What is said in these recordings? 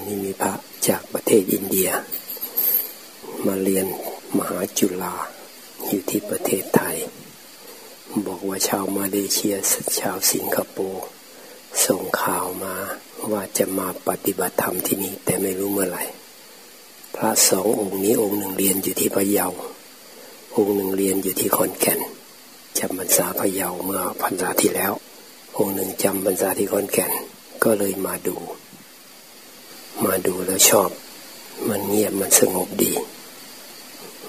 ันนี้มีพระจากประเทศอินเดีย มาเรียนมหาจุฬาอยู่ที่ประเทศไทย บอกว่าชาวมาเลเซียชาวสิงคโปร์ส่งข่าวมาว่าจะมาปฏิบัติธรรมที่นี่แต่ไม่รู้เมื่อไหร่พระสององค์นี้องค์หนึ่งเรียนอยู่ที่พะเยา องค์หนึ่งเรียนอยู่ที่ขอนแก่นจำพรรษาพะเยาเมื่อพรรษาที่แล้ว องค์หนึ่งจำพรรษาที่ขอนแก่นก็เลยมาดู มาดูแล้วชอบ มันเงียบมันสงบดี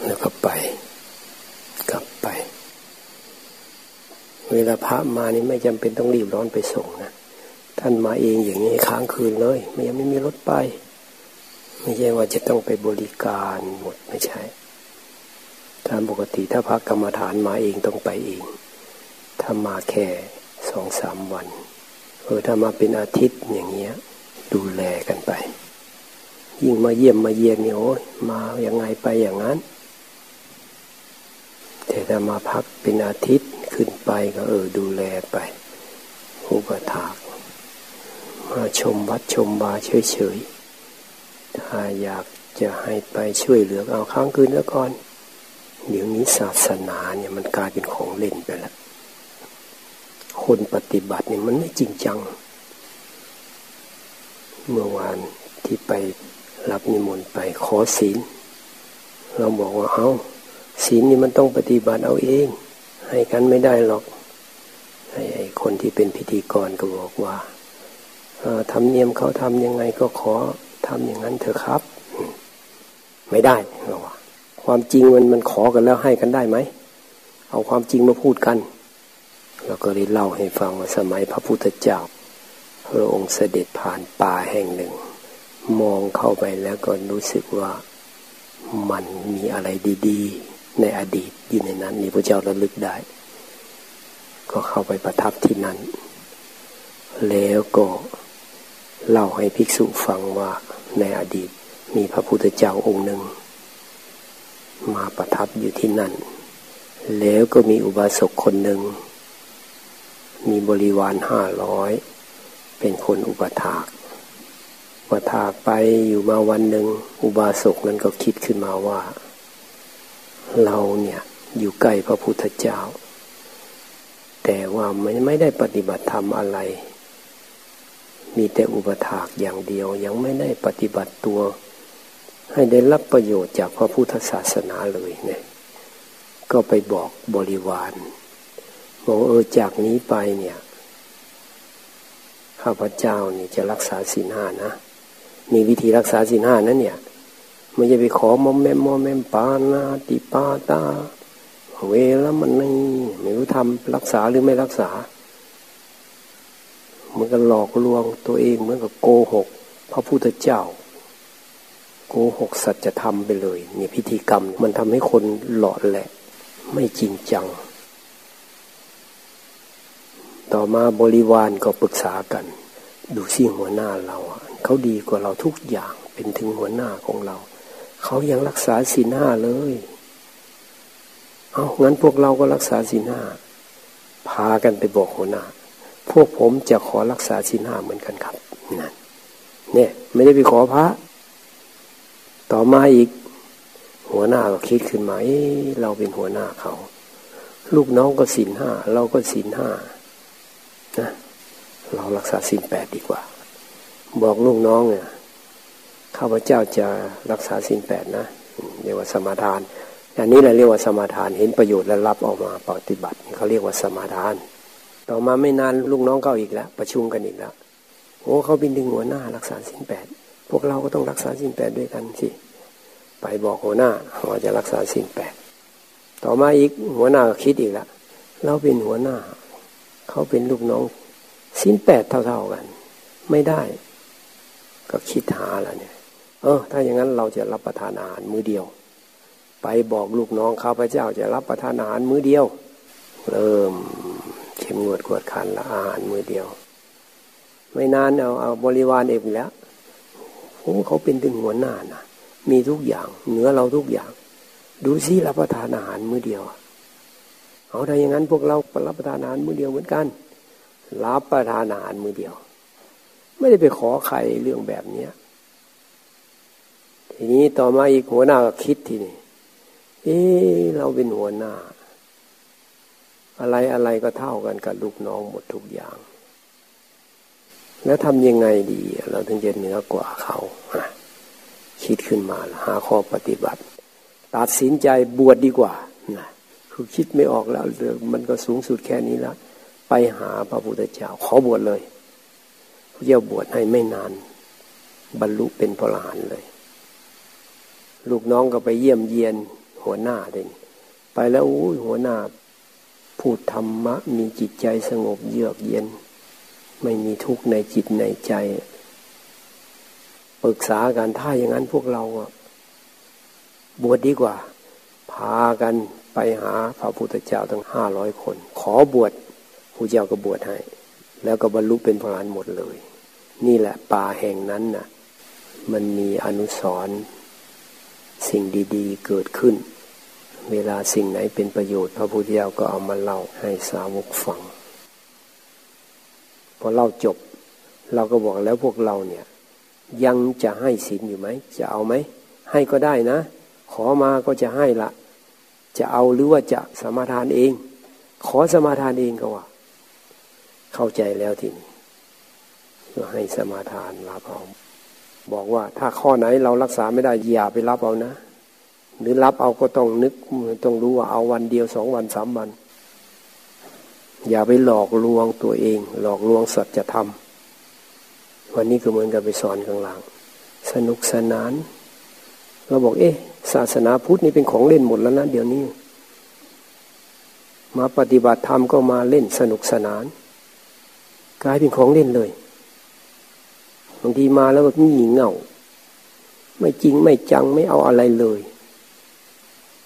แล้วก็ไป กลับไป เวลาพระมานี่ไม่จำเป็นต้องรีบร้อนไปส่งนะท่านมาเองอย่างนี้ค้างคืนเลยไม่ยังไม่มีรถไป ไม่ใช่ว่าจะต้องไปบริการหมดไม่ใช่ตามปกติถ้าพระกรรมฐานมาเองต้องไปเอง ถ้ามาแค่สองสามวันเออถ้ามาเป็นอาทิตย์อย่างเงี้ย ดูแลกันไป ยิ่งมาเยี่ยมมาเยียนเนี่ยโอ้ยมาอย่างไงไปอย่างนั้น แต่ถ้ามาพักเป็นอาทิตย์ขึ้นไปก็เออดูแลไปอุปถากมาชมวัดชมบาเฉยๆ ถ้าอยากจะให้ไปช่วยเหลือเอาค้างคืนแล้วก่อน เดี๋ยวนี้ศาสนาเนี่ยมันกลายเป็นของเล่นไปแล้ว คนปฏิบัติเนี่ยมันไม่จริงจัง เมื่อวานที่ไป รับนิมนต์ไปขอศีล เราบอกว่าเอาศีลนี่มันต้องปฏิบัติเอาเอง ให้กันไม่ได้หรอกไอ้คนที่เป็นพิธีกรก็บอกว่าทำเนียมเขาทำยังไงก็ขอทำอย่างนั้นเถอะครับ ไม่ได้เราว่าความจริงมันมันขอกันแล้วให้กันได้ไหม เอาความจริงมาพูดกันเราก็เลยเล่าให้ฟังว่าสมัยพระพุทธเจ้า พระองค์เสด็จผ่านป่าแห่งหนึ่ง มองเข้าไปแล้วก็รู้สึกว่ามันมีอะไรดีๆ ในอดีตอยู่ในนั้นนี่พระเจ้าระลึกได้ ก็เข้าไปประทับที่นั้น แล้วก็เล่าให้ภิกษุฟังว่าในอดีตมีพระพุทธเจ้าองค์หนึ่ง มาประทับอยู่ที่นั่น แล้วก็มีอุบาสกคนหนึ่ง มีบริวารห้าร้อยเป็นคนอุปถาก พอถากไปอยู่มาวันหนึ่งอุบาสกนั้นก็คิดขึ้นมาว่า เราเนี่ยอยู่ใกล้พระพุทธเจ้า แต่ว่าไม่ไม่ได้ปฏิบัติธรรมอะไร มีแต่อุปถากอย่างเดียวยังไม่ได้ปฏิบัติตัว ให้ได้รับประโยชน์จากพระพุทธศาสนาเลยเนี่ยก็ไปบอกบริวารบอกเออจากนี้ไปเนี่ยข้าพเจ้านี่จะรักษาศีลห้านะ มีวิธีรักษาสินห้านั้นเนี่ยไม่จะไปขอมอมแมมมอมแมมปานาติปาตา เวลามันไม่ไม่รู้ทำรักษาหรือไม่รักษาเหมือนกับหลอกลวงตัวเองเหมือนกับโกหก พระพุทธเจ้า โกหกสัจธรรมไปเลยเนี่ยพิธีกรรมมันทำให้คนหลอดแหละ ไม่จริงจัง ต่อมาบริวารก็ปรึกษากัน ดูซิหัวหน้าเรา เขาดีกว่าเราทุกอย่างเป็นถึงหัวหน้าของเรา เขายังรักษาศีลห้าเลย เอางั้นพวกเราก็รักษาศีลห้า พากันไปบอกหัวหน้า พวกผมจะขอรักษาศีลห้าเหมือนกันครับนั่นเนี่ย ไม่ได้ไปขอพระ ต่อมาอีก หัวหน้าก็คิดขึ้นมาเเราเป็นหัวหน้าเขา ลูกน้องก็ศีลห้าเราก็ศีลห้านะเรารักษาศีแปดดีกว่า บอกลูกน้องเนี่ยข้าพเจ้าจะรักษาศีลแปดนะเรียกว่าสมาทานอันนี้แหละเรียกว่าสมาทานเห็นประโยชน์และรับออกมาปฏิบัติเขาเรียกว่าสมาทาน ต่อมาไม่นานลูกน้องเข้าอีกแล้ว ประชุมกันอีกแล้วโอ้เขาเป็นดึงหัวหน้ารักษาศีลแปดพวกเราก็ต้องรักษาศีลแปดด้วยกันสิไปบอกหัวหน้าว่าจะรักษาศีลแปดต่อมาอีกหัวหน้าก็คิดอีกแล้วเราเป็นหัวหน้า เขาเป็นลูกน้องศีลแปดเท่าๆกัน ไม่ได้ ก็คิดหาแล้วเนี่ย เออ ถ้าอย่างนั้นเราจะรับประทานอาหารมื้อเดียว ไปบอกลูกน้องข้าพเจ้าจะรับประทานอาหารมื้อเดียว เริ่มเข้มงวดกวดขันละอาหารมื้อเดียว ไม่นานเอาเอาบริวารเองแล้วโอ้เขาเป็นถึงหัวหน้านะมีทุกอย่าง เหนือเราทุกอย่าง ดูซิรับประทานอาหารมื้อเดียวเอาถ้าอย่างนั้นพวกเรารับประทานอาหารมื้อเดียวเหมือนกัน รับประทานอาหารมื้อเดียว ไม่ได้ไปขอใครเรื่องแบบเนี้ยทีนี้ต่อมาอีกหัวหน้าก็คิดทีนี้เอ๊เราเป็นหัวหน้า อะไรอะไรก็เท่ากันกับลูกน้องหมดทุกอย่าง แล้วทำยังไงดี เราถึงจะเหนือกว่าเขาคิดขึ้นมาหาข้อปฏิบัติ ตัดสินใจบวชดดีกว่านะคือคิดไม่ออกแล้วมันก็สูงสุดแค่นี้แล้วไปหาพระพุทธเจ้าขอบวชเลย เจ้าบวชให้ไม่นาน บรรลุเป็นพระอรหันเลย ลูกน้องก็ไปเยี่ยมเยียนหัวหน้าเด่นไปแล้วอู้หัวหน้าพูดธรรมะ มีจิตใจสงบเยือกเย็น ไม่มีทุกข์ในจิตในใจปรึกษากันถ้าอย่างนั้นพวกเราบวชดดีกว่า พากันไปหาพระพุทธเจ้าทั้งห้าร้อยคน ขอบวชพระเจ้าก็บวชให้ แล้วก็บรรลุเป็นพระอรหันต์หมดเลย นี่แหละป่าแห่งนั้นน่ะ มันมีอนุสรสิ่งดีๆ เกิดขึ้น เวลาสิ่งไหนเป็นประโยชน์พระพุทธเจ้าก็เอามาเล่าให้สาวกฟังพอเล่าจบ เราก็บอกแล้วพวกเราเนี่ย ยังจะให้ศีลอยู่ไหมจะเอาไหมให้ก็ได้นะ ขอมาก็จะให้ละจะเอาหรือว่าจะสมาทานเอง ขอสมาทานเองก็ว่า เข้าใจแล้วทีนี้ ให้สมาทานรับเอาบอกว่าถ้าข้อไหนเรารักษาไม่ได้อย่าไปรับเอานะ หรือรับเอาก็ต้องนึกต้องรู้ว่าเอาวันเดียวสองวันสามวัน อย่าไปหลอกลวงตัวเอง หลอกลวงสัจธรรมวันนี้ก็เหมือนกับไปสอนข้างหลัง สนุกสนาน เราบอกเอ๊ะ ศาสนาพุทธนี่เป็นของเล่นหมดแล้วนะเดี๋ยวนี้ มาปฏิบัติธรรมก็มาเล่นสนุกสนาน กลายเป็นของเล่นเลย บางทีมาแล้วก็งี่เง่า ไม่จริงไม่จังไม่เอาอะไรเลย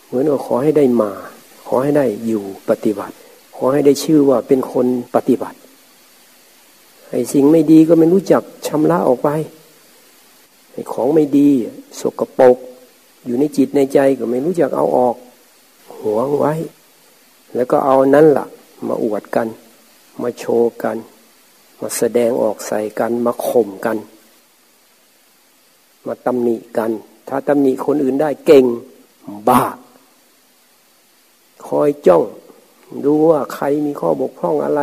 เหมือนว่าขอให้ได้มา ขอให้ได้อยู่ปฏิบัติ ขอให้ได้ชื่อว่าเป็นคนปฏิบัติไอ้สิ่งไม่ดีก็ไม่รู้จักชำระออกไปไอ้ของไม่ดีสกปรกอยู่ในจิตในใจก็ไม่รู้จักเอาออกหวงไว้ แล้วก็เอานั้นละ่ะ มาอวดกัน มาโชว์กัน มาแสดงออกใส่กันมาข่มกัน มาตำหนิกัน ถ้าตำหนิคนอื่นได้เก่งบ้า คอยจ้อง ดูว่าใครมีข้อบกพร่องอะไร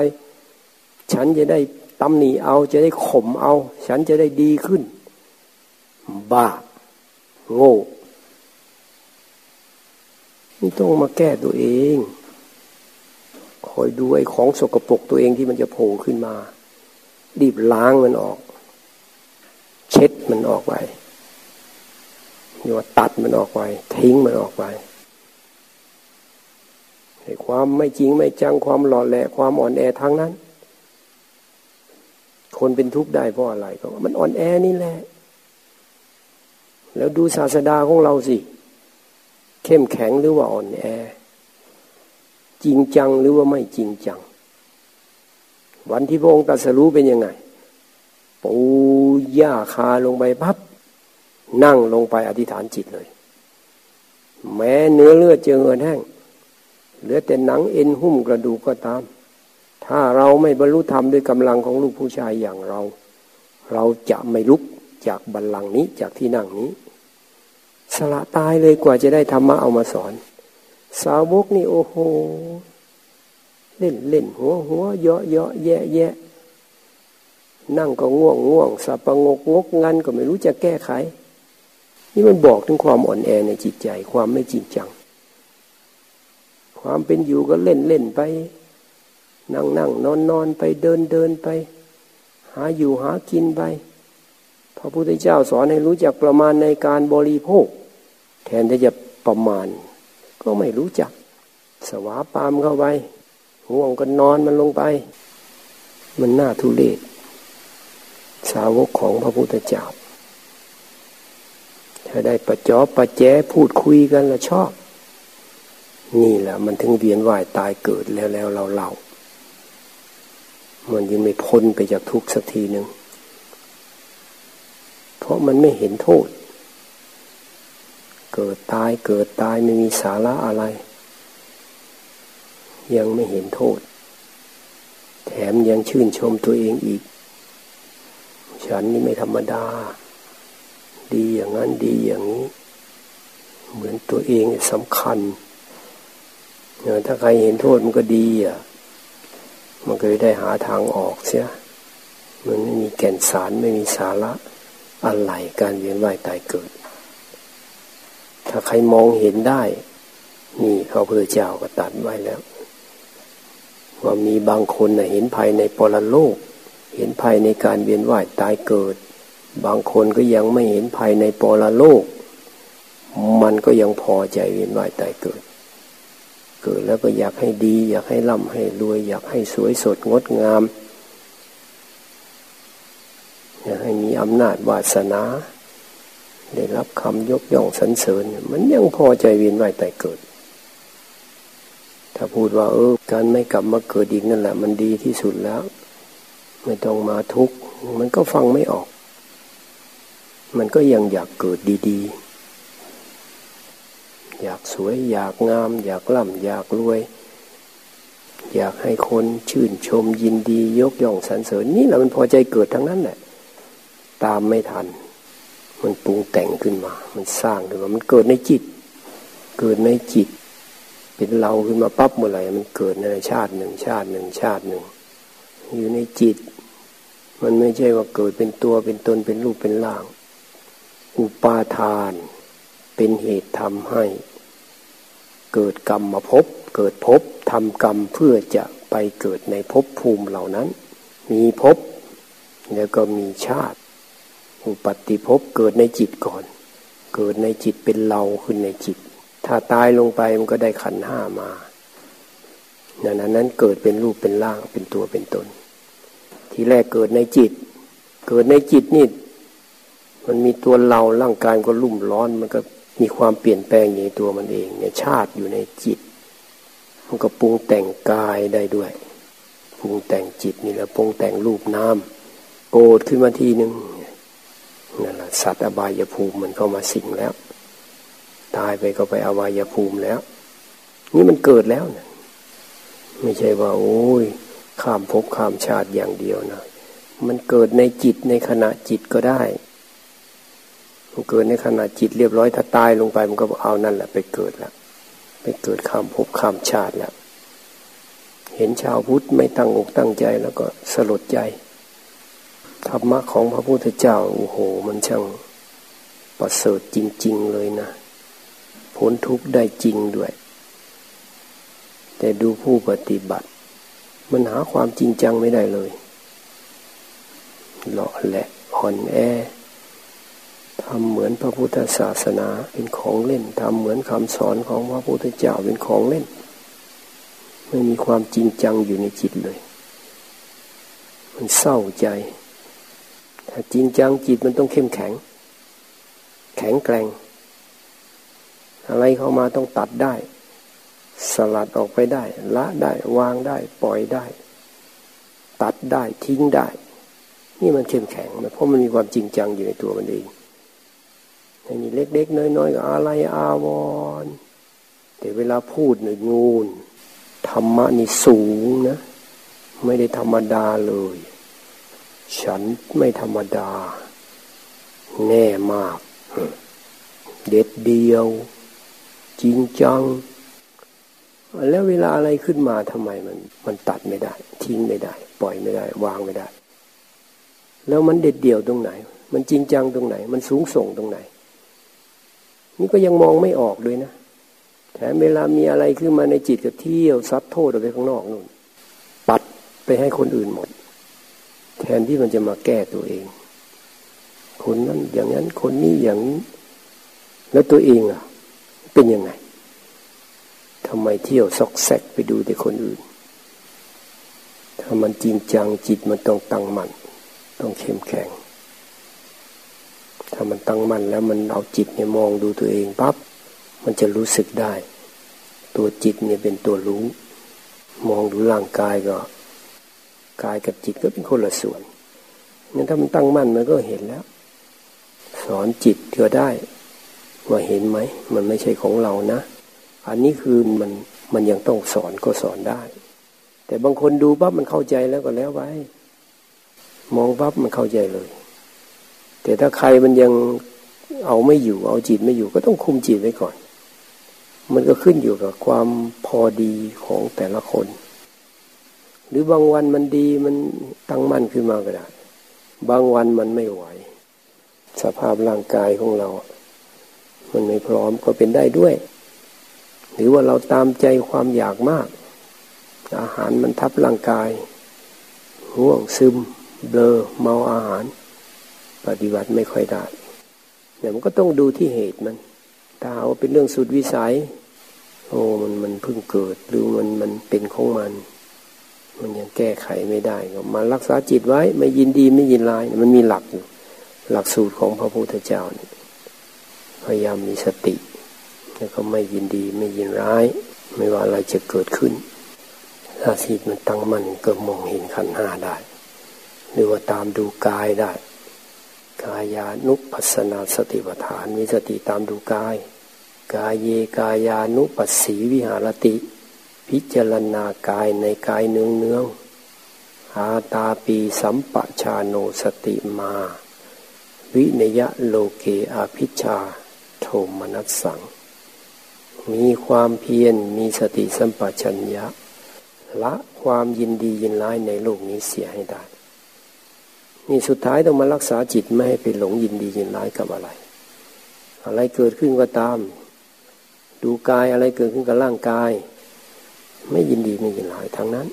ฉันจะได้ตำหนิเอาจะได้ข่มเอา ฉันจะได้ดีขึ้น บ้า โง่นี่ต้องมาแก้ตัวเอง คอยดูไอ้ของสกปรกตัวเองที่มันจะโผล่ขึ้นมา รีบล้างมันออก เช็ดมันออกไปหรือว่าตัดมันออกไปทิ้งมันออกไปให้ความไม่จริงไม่จังความหล่อแหละความอ่อนแอทั้งนั้น คนเป็นทุกข์ได้เพราะอะไรก็มันอ่อนแอนี่แหละ แล้วดูศาสดาของเราสิ เข้มแข็งหรือว่าอ่อนแอ จริงจังหรือว่าไม่จริงจัง วันที่พระองค์ตรัสรู้เป็นยังไง ปูย่าคาลงไปพับ นั่งลงไปอธิษฐานจิตเลย แม้เนื้อเลือดเจือเงินแห้ง เหลือแต่หนังเอ็นหุ้มกระดูกก็ตาม ถ้าเราไม่บรรลุธรรมด้วยกำลังของลูกผู้ชายอย่างเรา เราจะไม่ลุกจากบัลลังก์นี้จากที่นั่งนี้ สละตายเลยกว่าจะได้ธรรมะเอามาสอน สาวกนี่โอ้โห เล่นเล่นหัวหัวเยาะเยาะแยะแยะนั่งก็ง่วงง่วงสับประงกงกงันก็ไม่รู้จะแก้ไข นี่มันบอกถึงความอ่อนแอในจิตใจ ความไม่จริงจัง ความเป็นอยู่ก็เล่นเล่นไป นั่งนั่งนอนนอนไปเดินเดินไป หาอยู่หากินไปพระพุทธเจ้าสอนให้รู้จักประมาณในการบริโภค แทนที่จะประมาณ ก็ไม่รู้จัก สวาปามเข้าไป ง่วงก็นอนมันลงไป มันน่าทุเลศสาวกของพระพุทธเจ้า ถ้าได้ประจอบประแจพูดคุยกันแล้วชอบ นี่แหละมันถึงเวียนว่ายตายเกิดแล้วแล้วเราเล่ามันยังไม่พ้นไปจากทุกสักทีหนึ่ง เพราะมันไม่เห็นโทษ เกิดตายเกิดตายไม่มีสาระอะไร ยังไม่เห็นโทษ แถมยังชื่นชมตัวเองอีก ฉันนี่ไม่ธรรมดา ดีอย่างนั้นดีอย่างนี้ เหมือนตัวเองสำคัญถ้าใครเห็นโทษมันก็ดีอะ มันก็ได้หาทางออกเสีย มันไม่มีแก่นสารไม่มีสาระอะไรการเวียนว่ายตายเกิด ถ้าใครมองเห็นได้ นี่พระพุทธเจ้าก็ตัดไว้แล้ว ว่ามีบางคนนะเห็นภายในปรโลก เห็นภายในการเวียนว่ายตายเกิด บางคนก็ยังไม่เห็นภายในปรโลก มันก็ยังพอใจเวียนว่ายตายเกิด เกิดแล้วก็อยากให้ดี อยากให้ร่ำให้รวย อยากให้สวยสดงดงาม อยากให้มีอำนาจวาสนา ได้รับคำยกย่องสรรเสริญ มันยังพอใจเวียนว่ายตายเกิด ถ้าพูดว่าเออการไม่กลับมาเกิดอีกนั่นแหละ มันดีที่สุดแล้ว ไม่ต้องมาทุกข์มันก็ฟังไม่ออก มันก็ยังอยากเกิดดีๆ อยากสวยอยากงาม อยากร่ำอยากรวย อยากให้คนชื่นชมยินดียกย่องสรรเสริญนี่แหละมันพอใจเกิดทั้งนั้นแหละ ตามไม่ทัน มันปรุงแต่งขึ้นมา มันสร้างขึ้นมา มันเกิดในจิต เกิดในจิต เป็นเราขึ้นมาปั๊บเมื่อไหร่มันเกิดในชาติหนึ่งชาติหนึ่งชาติหนึ่ง อยู่ในจิต มันไม่ใช่ว่าเกิดเป็นตัวเป็นตนเป็นรูปเป็นร่าง อุปาทาน เป็นเหตุทำให้ เกิดกรรมมาพบ เกิดพบทำกรรมเพื่อจะไปเกิดในภพภูมิเหล่านั้น มีภพแล้วก็มีชาติ อุปติภพเกิดในจิตก่อน เกิดในจิตเป็นเราขึ้นในจิต ถ้าตายลงไปมันก็ได้ขันห้ามานั้นนั้นเกิดเป็นรูปเป็นร่างเป็นตัวเป็นตน ทีแรกเกิดในจิต เกิดในจิตนี่มันมีตัวเราร่างกายก็รุ่มร้อน มันก็มีความเปลี่ยนแปลงในตัวมันเองเนี่ยชาติอยู่ในจิต มันก็ปรุงแต่งกายได้ด้วยปรุงแต่งจิตนี่แหละปรุงแต่งรูปน้ำโกรธขึ้นมาทีหนึ่งนั่นแหละสัตว์อบายภูมิมันเข้ามาสิงแล้ว ตายไปก็ไปอบายภูมิแล้ว นี่มันเกิดแล้วนะไม่ใช่ว่า โอ้ย ข้ามภพข้ามชาติอย่างเดียวนะมันเกิดในจิตในขณะจิตก็ได้มันเกิดในขณะจิตเรียบร้อยถ้าตายลงไปมันก็เอานั่นแหละไปเกิดแล้วไปเกิดข้ามภพข้ามชาติแล้วเห็นชาวพุทธไม่ตั้งอกตั้งใจแล้วก็สลดใจธรรมะของพระพุทธเจ้าโอ้โห มันช่างประเสริฐจริง ๆ เลยนะ พ้นทุกข์ได้จริงด้วย แต่ดูผู้ปฏิบัติ มันหาความจริงจังไม่ได้เลยหล่อแหละอ่อนแอทำเหมือนพระพุทธศาสนาเป็นของเล่นทำเหมือนคำสอนของพระพุทธเจ้าเป็นของเล่น ไม่มีความจริงจังอยู่ในจิตเลย มันเศร้าใจ ถ้าจริงจังจิตมันต้องเข้มแข็ง แข็งแกร่ง อะไรเข้ามาต้องตัดได้ สลัดออกไปได้ ละได้วางได้ ปล่อยได้ ตัดได้ทิ้งได้ นี่มันเข้มแข็งเพราะมันมีความจริงจังอยู่ในตัวมันเองไอ้นี่เล็กๆ น้อยๆก็อะไรอาวรแต่เวลาพูดเนี่ยงูนธรรมะนี่สูงนะ ไม่ได้ธรรมดาเลย ฉันไม่ธรรมดา แน่มาก เด็ดเดียว จริงจัง แล้วเวลาอะไรขึ้นมาทำไมมัน มันตัดไม่ได้ ทิ้งไม่ได้ ปล่อยไม่ได้ วางไม่ได้ แล้วมันเด็ดเดี่ยวตรงไหน มันจริงจังตรงไหน มันสูงส่งตรงไหน นี่ก็ยังมองไม่ออกด้วยนะแถมเวลามีอะไรขึ้นมาในจิตก็เที่ยวซัดโทษออกไปข้างนอกนู่น ปัดไปให้คนอื่นหมด แทนที่มันจะมาแก้ตัวเอง คนนั้นอย่างนั้นคนนี้อย่างนี้แล้วตัวเองอะ เป็นยังไงทำไมเที่ยวซอกแซกไปดูแต่คนอื่น ถ้ามันจริงจังจิตมันต้องตั้งมั่นต้องเข้มแข็ง ถ้ามันตั้งมั่นแล้วมันเอาจิตเนี่ยมองดูตัวเองปั๊บมันจะรู้สึกได้ ตัวจิตเนี่ยเป็นตัวรู้ มองดูร่างกายก็กายกับจิตก็เป็นคนละส่วนงั้นถ้ามันตั้งมั่นมันก็เห็นแล้ว สอนจิตก็ได้ ว่าเห็นไหม มันไม่ใช่ของเรานะ อันนี้คือมันมันยังต้องสอนก็สอนได้ แต่บางคนดูปั๊บมันเข้าใจแล้วก็แล้วไว้มองปั๊บมันเข้าใจเลย แต่ถ้าใครมันยังเอาไม่อยู่ เอาจิตไม่อยู่ ก็ต้องคุมจิตไว้ก่อน มันก็ขึ้นอยู่กับความพอดีของแต่ละคน หรือบางวันมันดีมันตั้งมั่นขึ้นมาก็ได้ บางวันมันไม่ไหว สภาพร่างกายของเรา มันไม่พร้อมก็เป็นได้ด้วย หรือว่าเราตามใจความอยากมาก อาหารมันทับร่างกายห่วงซึม เบลอเมาอาหาร ปฏิบัติไม่ค่อยได้เนี่ยมันก็ต้องดูที่เหตุมันถ้าเอาเป็นเรื่องสุดวิสัย โอ้มันมันเพิ่งเกิดหรือมันมันเป็นของมัน มันยังแก้ไขไม่ได้ก็มารักษาจิตไว้ไม่ยินดีไม่ยินร้าย มันมีหลักอยู่ หลักสูตรของพระพุทธเจ้านี่ พยายามมีสติ แล้วก็ไม่ยินดีไม่ยินร้าย ไม่ว่าอะไรจะเกิดขึ้นถ้าจิมันตั้งมั่นก็มองเห็นขันห้าได้ หรือว่าตามดูกายได้ กายานุปัสนาสติปัฏฐานมีสติตามดูกาย กายเยกายานุปัสสีวิหารติ พิจารณากายในกายเนืองเนืองอาตาปีสัมปชาโนสติมา วินยะโลเกอาพิชา มนัสสัง มีความเพียรมีสติสัมปชัญญะ ละความยินดียินร้ายในโลกนี้เสียให้ได้ นี่สุดท้ายต้องมารักษาจิตไม่ให้ไปหลงยินดียินร้ายกับอะไร อะไรเกิดขึ้นก็ตาม ดูกายอะไรเกิดขึ้นกับร่างกาย ไม่ยินดีไม่ยินร้ายทางนั้น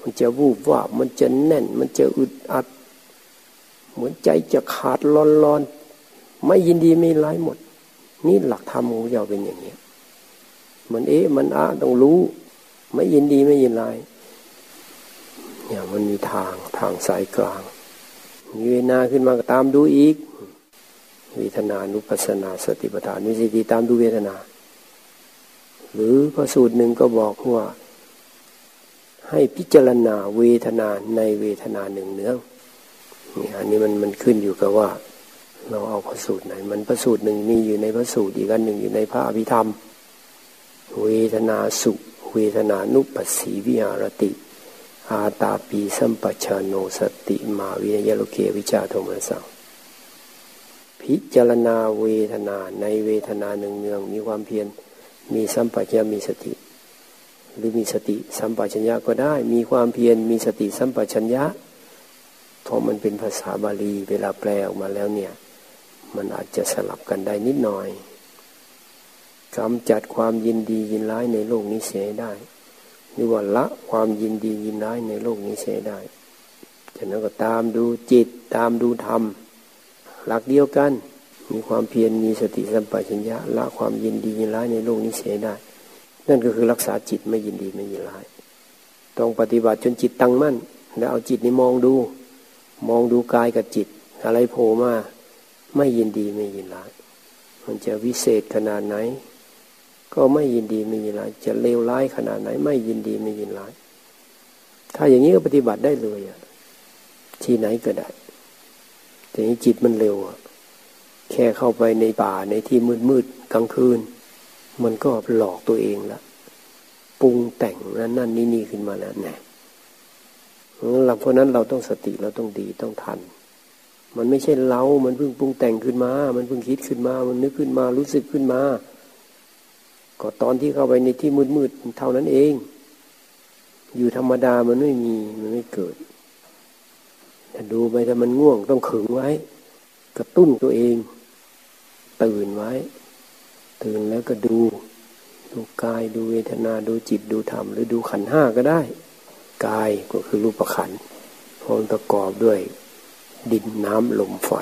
มันจะวูบว่ามันจะแน่น มันจะอึดอัด เหมือนใจจะขาดร้อนร้อนไม่ยินดีไม่ร้ายหมด นี่หลักธรรมของเราเป็นอย่างนี้มันเอ๊ะมันอะต้องรู้ ไม่ยินดีไม่ยินร้ายเนี่ยมันมีทางทางสายกลางมีเวนาขึ้นมาก็ตามดูอีกเวทนานุปัสนาสติปัฏฐานวิสิติตามดูเวทนา หรือพระสูตรหนึ่งก็บอกว่า ให้พิจารณาเวทนาในเวทนาหนึ่งเนื้อนี่อันนี้มันมันขึ้นอยู่กับว่า เราเอาพระสูตรไหน มันพระสูตรหนึ่งมีอยู่ในพระสูตรอีกอันหนึ่งอยู่ในพระอภิธรรม เวทนาสุเวทนานุปัสสีวิหารติ อาตาปีสัมปชาโนสติมาวินยโลเกวิจาโทมสังพิจารณาเวทนาในเวทนาหนึ่งเนืองมีความเพียรมีสัมปชัญญะมีสติ หรือมีสติสัมปชัญญะก็ได้ มีความเพียรมีสติสัมปชัญญะเพราะมันเป็นภาษาบาลีเวลาแปลออกมาแล้วเนี่ย มันอาจจะสลับกันได้นิดหน่อยกำจัดความยินดียินร้ายในโลกนี้เสียได้หรือว่าละความยินดียินร้ายในโลกนี้เสียได้ฉะนั้นก็ตามดูจิตตามดูธรรม หลักเดียวกัน มีความเพียรมีสติสัมปชัญญะละความยินดียินร้ายในโลกนี้เสียได้ นั่นก็คือรักษาจิตไม่ยินดีไม่ยินร้าย ต้องปฏิบัติจนจิตตั้งมั่น แล้วเอาจิตนี้มองดู มองดูกายกับจิต อะไรโผล่มา ไม่ยินดีไม่ยินร้าย มันจะวิเศษขนาดไหน ก็ไม่ยินดีไม่ยินร้าย จะเลวร้ายขนาดไหน ไม่ยินดีไม่ยินร้าย ถ้าอย่างนี้ก็ปฏิบัติได้เลยอะที่ไหนก็ได้ แต่นี้จิตมันเร็วอะแค่เข้าไปในป่าในที่มืดมืดกลางคืน มันก็หลอกตัวเองละปรุงแต่งนั่นนั่นนี่นี่ขึ้นมาแล้วแน่เพราะนั้นเราต้องสติเราต้องดีต้องทัน มันไม่ใช่เรา มันเพิ่งปรุงแต่งขึ้นมา มันเพิ่งคิดขึ้นมา มันนึกขึ้นมา รู้สึกขึ้นมา ก็ตอนที่เข้าไปในที่มืดๆเท่านั้นเอง อยู่ธรรมดามันไม่มี มันไม่เกิดแต่ดูไปถ้ามันง่วงต้องขึงไว้ กระตุ้นตัวเอง ตื่นไว้ ตื่นแล้วก็ดู ดูกายดูเวทนาดูจิตดูธรรม หรือดูขันห้าก็ได้ กายก็คือรูปขันพรอประกอบด้วย ดินน้ำลมไฟ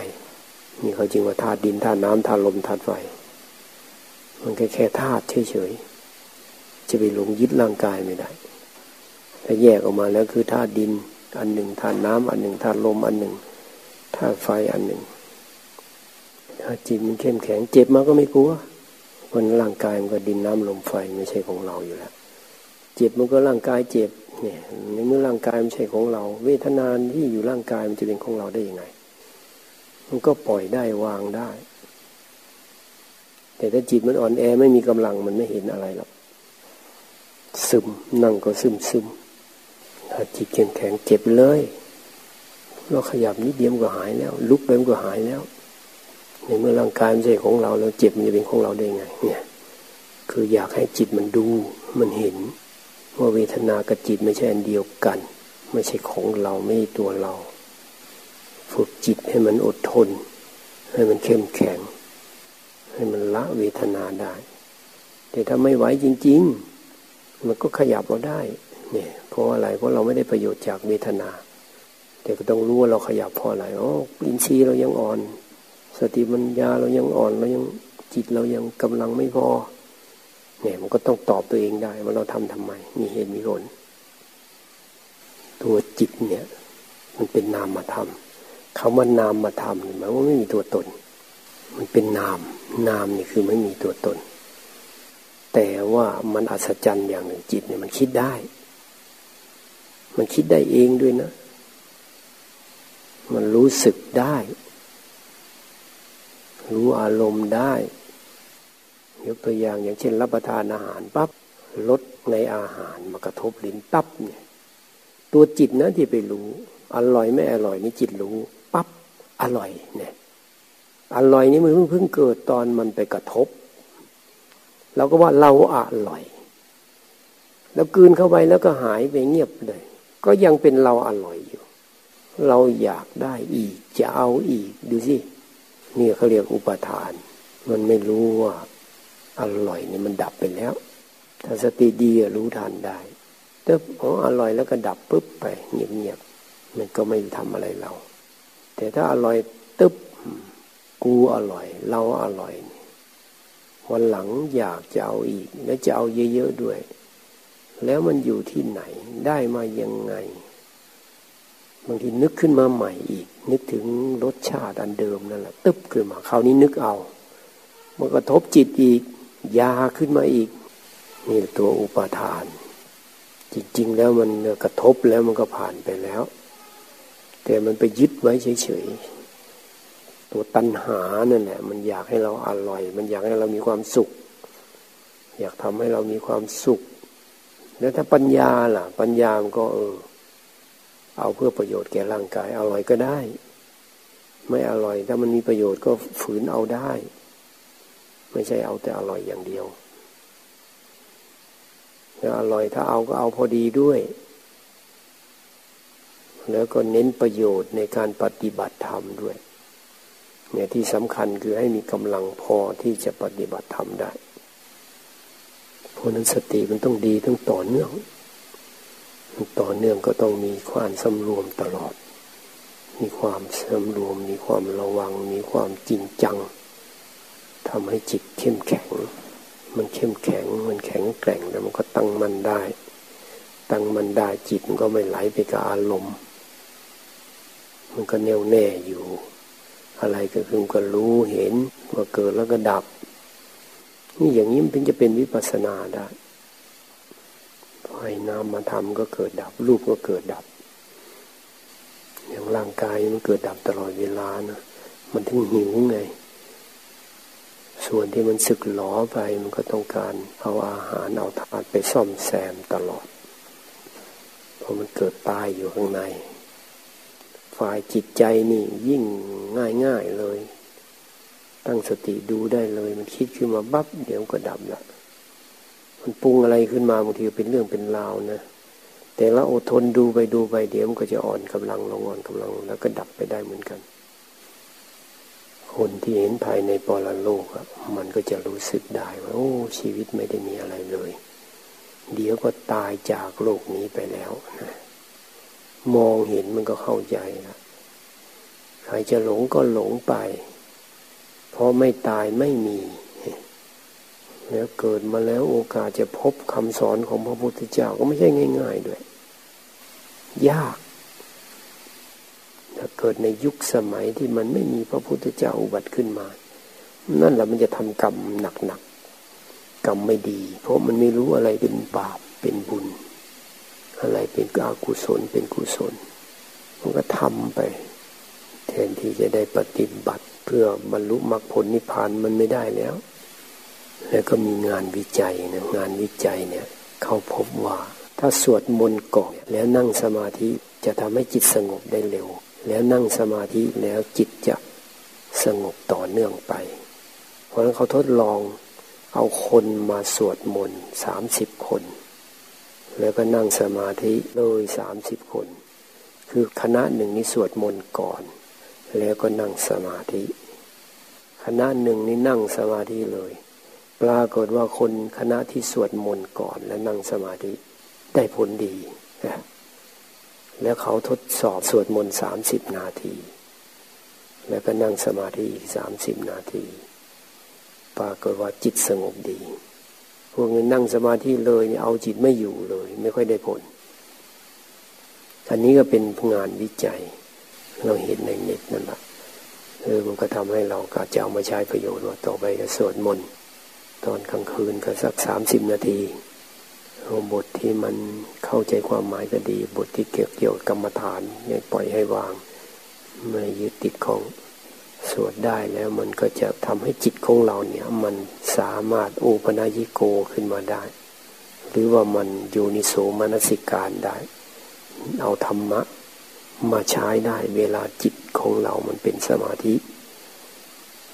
นี่เขาจริงว่าธาตุดินธาตุน้ำธาตุลมธาตุไฟมันแค่แค่ธาตุเฉยๆจะไปหลงยึดร่างกายไม่ได้ถ้าแยกออกมาแล้วคือธาตุดิน อันหนึ่งธาตุน้ำอันหนึ่งธาตุลมอันหนึ่งธาตุไฟอันหนึ่งถ้าจิตมันเข้มแข็งเจ็บมาก็ไม่กลัววันร่างกายมันก็ดินน้ำลมไฟไม่ใช่ของเราอยู่แล้วเจ็บมันก็ร่างกายเจ็บ เนี่ยในเมื่อร่างกายไม่ใช่ของเรา เวทนานที่อยู่ร่างกายมันจะเป็นของเราได้ยังไง มันก็ปล่อยได้วางได้ แต่ถ้าจิตมันอ่อนแอไม่มีกำลังมันไม่เห็นอะไรหรอกซึมนั่งก็ซึมซึมถ้าจิตเข้มแข็งเจ็บเลย เราขยับนิดเดียวก็หายแล้ว ลุกไปมันก็หายแล้วในเมื่อร่างกายไม่ใช่ของเราแล้วเจ็บมันจะเป็นของเราได้ไง เนี่ย คืออยากให้จิตมันดูมันเห็น ว่าเวทนากับจิตไม่ใช่อันเดียวกัน ไม่ใช่ของเราไม่ใช่ตัวเรา ฝึกจิตให้มันอดทน ให้มันเข้มแข็ง ให้มันละเวทนาได้ แต่ถ้าไม่ไหวจริง ๆ มันก็ขยับเราได้เนี่ยเพราะอะไรเพราะเราไม่ได้ประโยชน์จากเวทนา แต่ก็ต้องรู้ว่าเราขยับเพราะอะไรอ๋ออินทรีย์เรายังอ่อน สติปัญญาเรายังอ่อนเรายังจิตเรายังกำลังไม่พอ เนี่ยมันก็ต้องตอบตัวเองได้ว่าเราทำทำไม มีเหตุมีผลตัวจิตเนี่ย มันเป็นนามธรรมคำว่านามมาทำหมายว่าไม่มีตัวตน มันเป็นนาม นามนี่คือไม่มีตัวตน แต่ว่ามันอัศจรรย์อย่างหนึ่งจิตเนี่ยมันคิดได้ มันคิดได้เองด้วยนะ มันรู้สึกได้ รู้อารมณ์ได้ ยกตัวอย่างอย่างเช่น รับประทานอาหารปั๊บลดในอาหารมากระทบลิ้นปั๊บเนี่ยตัวจิตนะที่ไปรู้ อร่อยไม่อร่อยนี่จิตรู้ปั๊บอร่อยเนี่ยอร่อยนี่มันเพิ่งเพิ่งเกิดตอนมันไปกระทบเราก็ว่าเราอร่อย แล้วกืนเข้าไปแล้วก็หายไปเงียบเลย ก็ยังเป็นเราอร่อยอยู่ เราอยากได้อีกจะเอาอีกดูสินี่เขาเรียกอุปทาน มันไม่รู้ว่า อร่อยนี่มันดับไปแล้ว ถ้าสติดีรู้ทันได้ตึ๊บอ๋ออร่อยแล้วก็ดับปุ๊บไปเงียบๆมันก็ไม่ทำอะไรเรา แต่ถ้าอร่อยตึ๊บกูอร่อย เราอร่อย วันหลังอยากจะเอาอีก และจะเอาเยอะๆด้วย แล้วมันอยู่ที่ไหนได้มายังไงบางทีนึกขึ้นมาใหม่อีก นึกถึงรสชาติอันเดิมนั่นแหละตึ๊บขึ้นมาคราวนี้นึกเอา มันกระทบจิตอีก ยาขึ้นมาอีก นี่ตัวอุปทาน จริง ๆ แล้วมันกระทบแล้วมันก็ผ่านไปแล้ว แต่มันไปยึดไว้เฉยๆตัวตัณหานั่นแหละ มันอยากให้เราอร่อย มันอยากให้เรามีความสุข อยากทำให้เรามีความสุข แล้วถ้าปัญญาล่ะ ปัญญามันก็เออเอาเพื่อประโยชน์แก่ร่างกายอร่อยก็ได้ ไม่อร่อยถ้ามันมีประโยชน์ก็ฝืนเอาได้ ไม่ใช่เอาแต่อร่อยอย่างเดียวแล้วอร่อยถ้าเอาก็เอาพอดีด้วย แล้วก็เน้นประโยชน์ในการปฏิบัติธรรมด้วยเนี่ยที่สำคัญคือให้มีกำลังพอที่จะปฏิบัติธรรมได้เพราะนั้นสติมันต้องดีต้องต่อเนื่อง ต่อเนื่องก็ต้องมีความสำรวมตลอด มีความสำรวม มีความระวัง มีความจริงจัง ทำให้จิตเข้มแข็ง มันเข้มแข็ง มันแข็งแกร่งแล้วมันก็ตั้งมันได้ ตั้งมันได้จิตมันก็ไม่ไหลไปกับอารมณ์ มันก็แน่วแน่อยู่ อะไรก็คือก็รู้เห็นว่าเกิดแล้วก็ดับ นี่อย่างนี้มันถึงจะเป็นวิปัสสนาได้ให้นามมาทำก็เกิดดับ รูปก็เกิดดับ อย่างร่างกายมันเกิดดับตลอดเวลานะมันถึงหิวไง ส่วนที่มันสึกหลอไปมันก็ต้องการเอาอาหารเอาธาตุไปซ่อมแซมตลอด เพราะมันเกิดตายอยู่ข้างใน ฝ่ายจิตใจนี่ยิ่งง่ายๆเลย ตั้งสติดูได้เลย มันคิดขึ้นมาบั๊บเดี๋ยวก็ดับละมันปรุงอะไรขึ้นมาบางทีเป็นเรื่องเป็นราวนะแต่เราอดทนดูไปดูไปเดี๋ยวมันก็จะอ่อนกำลังลงอ่อนกำลังแล้วก็ดับไปได้เหมือนกัน คนที่เห็นภายในปรโลกมันก็จะรู้สึกได้ว่าโอ้ชีวิตไม่ได้มีอะไรเลย เดี๋ยวก็ตายจากโลกนี้ไปแล้วนะมองเห็นมันก็เข้าใจนะใครจะหลงก็หลงไป เพราะไม่ตายไม่มี แล้วเกิดมาแล้วโอกาสจะพบคำสอนของพระพุทธเจ้าก็ไม่ใช่ง่าย ๆด้วย ยาก เกิดในยุคสมัยที่มันไม่มีพระพุทธเจ้าอุบัติขึ้นมา นั่นแหละมันจะทำกรรมหนักๆกรรมไม่ดี เพราะมันไม่รู้อะไรเป็นบาปเป็นบุญ อะไรเป็นอกุศลเป็นกุศลมันก็ทำไป แทนที่จะได้ปฏิบัติ เพื่อบรรลุมรรคผลนิพพานมันไม่ได้แล้ว แล้วก็มีงานวิจัยนะงานวิจัยเนี่ยเขาพบว่าถ้าสวดมนต์ก่อนแล้วนั่งสมาธิจะทำให้จิตสงบได้เร็ว แล้วนั่งสมาธิแล้วจิตจะสงบต่อเนื่องไป เพราะฉะนั้นเขาทดลองเอาคนมาสวดมนต์สามสิบคน แล้วก็นั่งสมาธิเลยสามสิบคน คือคณะหนึ่งนี้สวดมนต์ก่อน แล้วก็นั่งสมาธิ คณะหนึ่งนี้นั่งสมาธิเลย ปรากฏว่าคนคณะที่สวดมนต์ก่อนและนั่งสมาธิได้ผลดีนะ แล้วเขาทดสอบสวดมนต์สามสิบนาที แล้วก็นั่งสมาธิอีกสามสิบนาที ปรากฏว่าจิตสงบดี พวกนี้นั่งสมาธิเลยเนี่ยเอาจิตไม่อยู่เลย ไม่ค่อยได้ผล อันนี้ก็เป็นงานวิจัย เราเห็นในเน็ตนั่นแหละเออมันก็ทำให้เราก็จะเอามาใช้ประโยชน์ว่าต่อไปก็สวดมนต์ตอนกลางคืนก็สักสามสิบนาที บทที่มันเข้าใจความหมายก็ดี บทที่เกี่ยวเกี่ยวกรรมฐานยังปล่อยให้วาง ไม่ยึดติดของสวดได้แล้วมันก็จะทำให้จิตของเราเนี่ยมันสามารถโอปนายิโกขึ้นมาได้ หรือว่ามันโยนิโสมนสิการได้ เอาธรรมะมาใช้ได้เวลาจิตของเรามันเป็นสมาธิ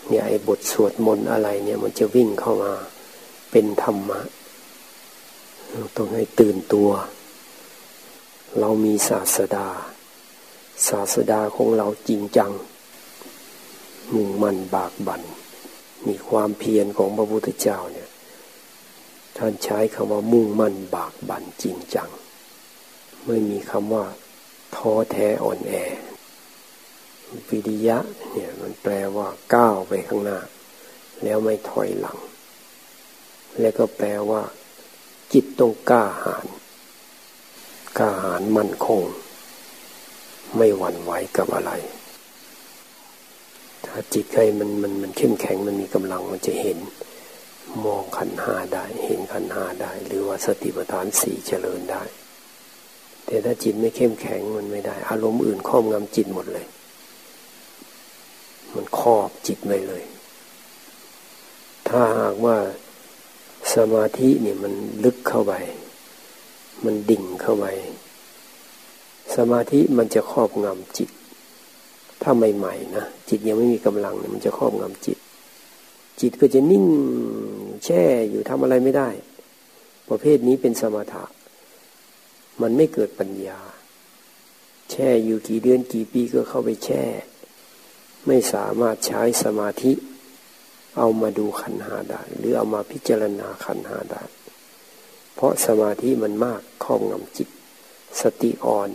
เนี่ยไอ้บทสวดมนต์อะไรเนี่ยมันจะวิ่งเข้ามาเป็นธรรมะ เราต้องให้ตื่นตัว เรามีศาสดา ศาสดาของเราจริงจัง มุ่งมั่นบากบัน่นมีความเพียรของพระพุทธเจ้าเนี่ยท่านใช้คำว่ามุ่งมั่นบากบั่นจริงจัง ไม่มีคำว่าท้อแท้อ่อนแอวิริยะเนี่ยมันแปลว่าก้าวไปข้างหน้า แล้วไม่ถอยหลัง แล้วก็แปลว่า จิตต้องกล้าหาญกล้าหาญมั่นคง ไม่หวั่นไหวกับอะไร ถ้าจิตใครมันมันมันเข้มแข็งมันมีกำลังมันจะเห็น มองขันหาได้ เห็นขันหาได้ หรือว่าสติปัฏฐานสี่เจริญได้ แต่ถ้าจิตไม่เข้มแข็งมันไม่ได้ อารมณ์อื่นครอบงำจิตหมดเลย มันครอบจิตไว้เลย ถ้าหากว่า สมาธิเนี่ยมันลึกเข้าไป มันดิ่งเข้าไป สมาธิมันจะครอบงำจิต ถ้าใหม่ๆนะจิตยังไม่มีกำลังเนี่ยมันจะครอบงำจิต จิตก็จะนิ่งแช่อยู่ทำอะไรไม่ได้ ประเภทนี้เป็นสมถะ มันไม่เกิดปัญญา แช่อยู่กี่เดือนกี่ปีก็เข้าไปแช่ ไม่สามารถใช้สมาธิ เอามาดูขันหาได้ หรือเอามาพิจารณาขันหาได้ เพราะสมาธิมันมากครอบงำจิต สติอ่อน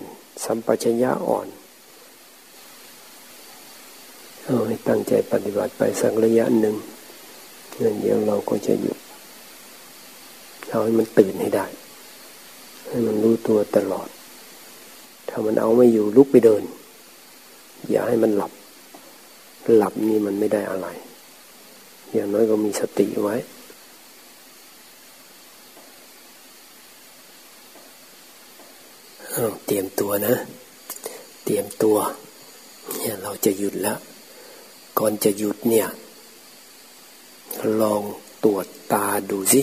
สัมปชัญญะอ่อนเอาให้ตั้งใจปฏิบัติไปสักระยะหนึ่งเงินเดียวเราก็จะหยุดเราให้มันตื่นให้ได้ ให้มันรู้ตัวตลอด ถ้ามันเอาไม่อยู่ลุกไปเดิน อย่าให้มันหลับ หลับนี่มันไม่ได้อะไร อย่างน้อยก็มีสติไว้เตรียมตัวนะ เตรียมตัว เนี่ยเราจะหยุดแล้ว ก่อนจะหยุดเนี่ย ลองตรวจตาดูสิ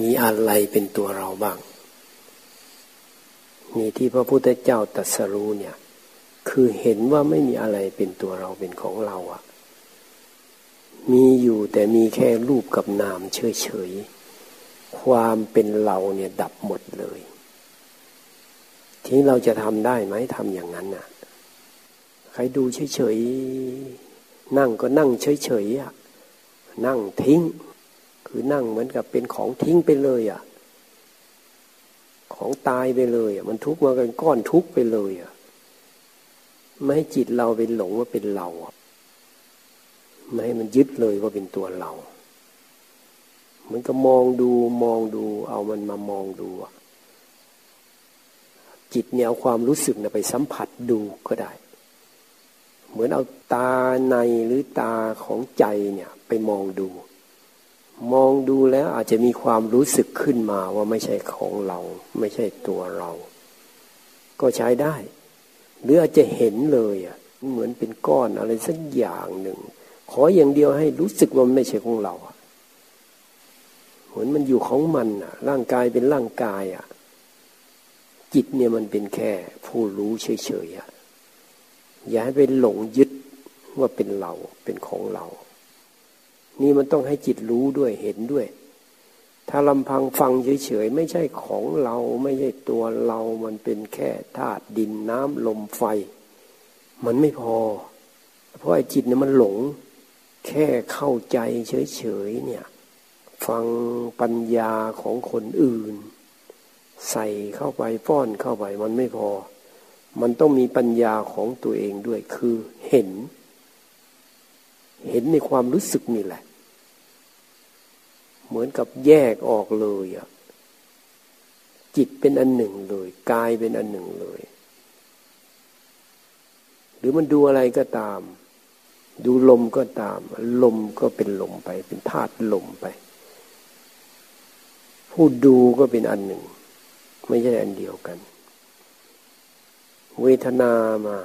มีอะไรเป็นตัวเราบ้าง มีที่พระพุทธเจ้าตรัสรู้เนี่ย คือเห็นว่าไม่มีอะไรเป็นตัวเราเป็นของเราอะ มีอยู่แต่มีแค่รูปกับนามเฉยๆ ความเป็นเราเนี่ยดับหมดเลย ทีนี้เราจะทำได้ไหมทำอย่างนั้นน่ะ ใครดูเฉยๆ นั่งก็นั่งเฉยๆอะนั่งทิ้ง คือนั่งเหมือนกับเป็นของทิ้งไปเลยอะ ของตายไปเลยอะ มันทุกข์มากันก้อนทุกข์ไปเลยอะ ไม่ให้จิตเราเป็นหลงว่าเป็นเราอะ ไม่ให้มันยึดเลยว่าเป็นตัวเราเหมือนกับมองดูมองดู เอามันมามองดูจิตเนี่ยเอาความรู้สึกไปสัมผัสดูก็ได้ เหมือนเอาตาในหรือตาของใจเนี่ยไปมองดู มองดูแล้วอาจจะมีความรู้สึกขึ้นมาว่าไม่ใช่ของเรา ไม่ใช่ตัวเรา ก็ใช้ได้ หรืออาจจะเห็นเลยอะเหมือนเป็นก้อนอะไรสักอย่างหนึ่ง ขออย่างเดียวให้รู้สึกว่ามันไม่ใช่ของเราเหมือนมันอยู่ของมันอะ ร่างกายเป็นร่างกายอะ จิตเนี่ยมันเป็นแค่ ผู้รู้เฉยๆอะอย่าให้ไปหลงยึดว่าเป็นเราเป็นของเรา นี่มันต้องให้จิตรู้ด้วยเห็นด้วย ถ้าลำพังฟังเฉยๆไม่ใช่ของเราไม่ใช่ตัวเรา มันเป็นแค่ธาตุดินน้ำลมไฟ มันไม่พอ เพราะไอ้จิตเนี่ยมันหลง แค่เข้าใจเฉยๆเนี่ย ฟังปัญญาของคนอื่น ใส่เข้าไปป้อนเข้าไปมันไม่พอ มันต้องมีปัญญาของตัวเองด้วยคือเห็น เห็นในความรู้สึกนี่แหละ เหมือนกับแยกออกเลยอะจิตเป็นอันหนึ่งเลยกายเป็นอันหนึ่งเลย หรือมันดูอะไรก็ตาม ดูลมก็ตาม ลมก็เป็นลมไป เป็นธาตุลมไป ผู้ดูก็เป็นอันหนึ่ง ไม่ใช่อันเดียวกัน เวทนามา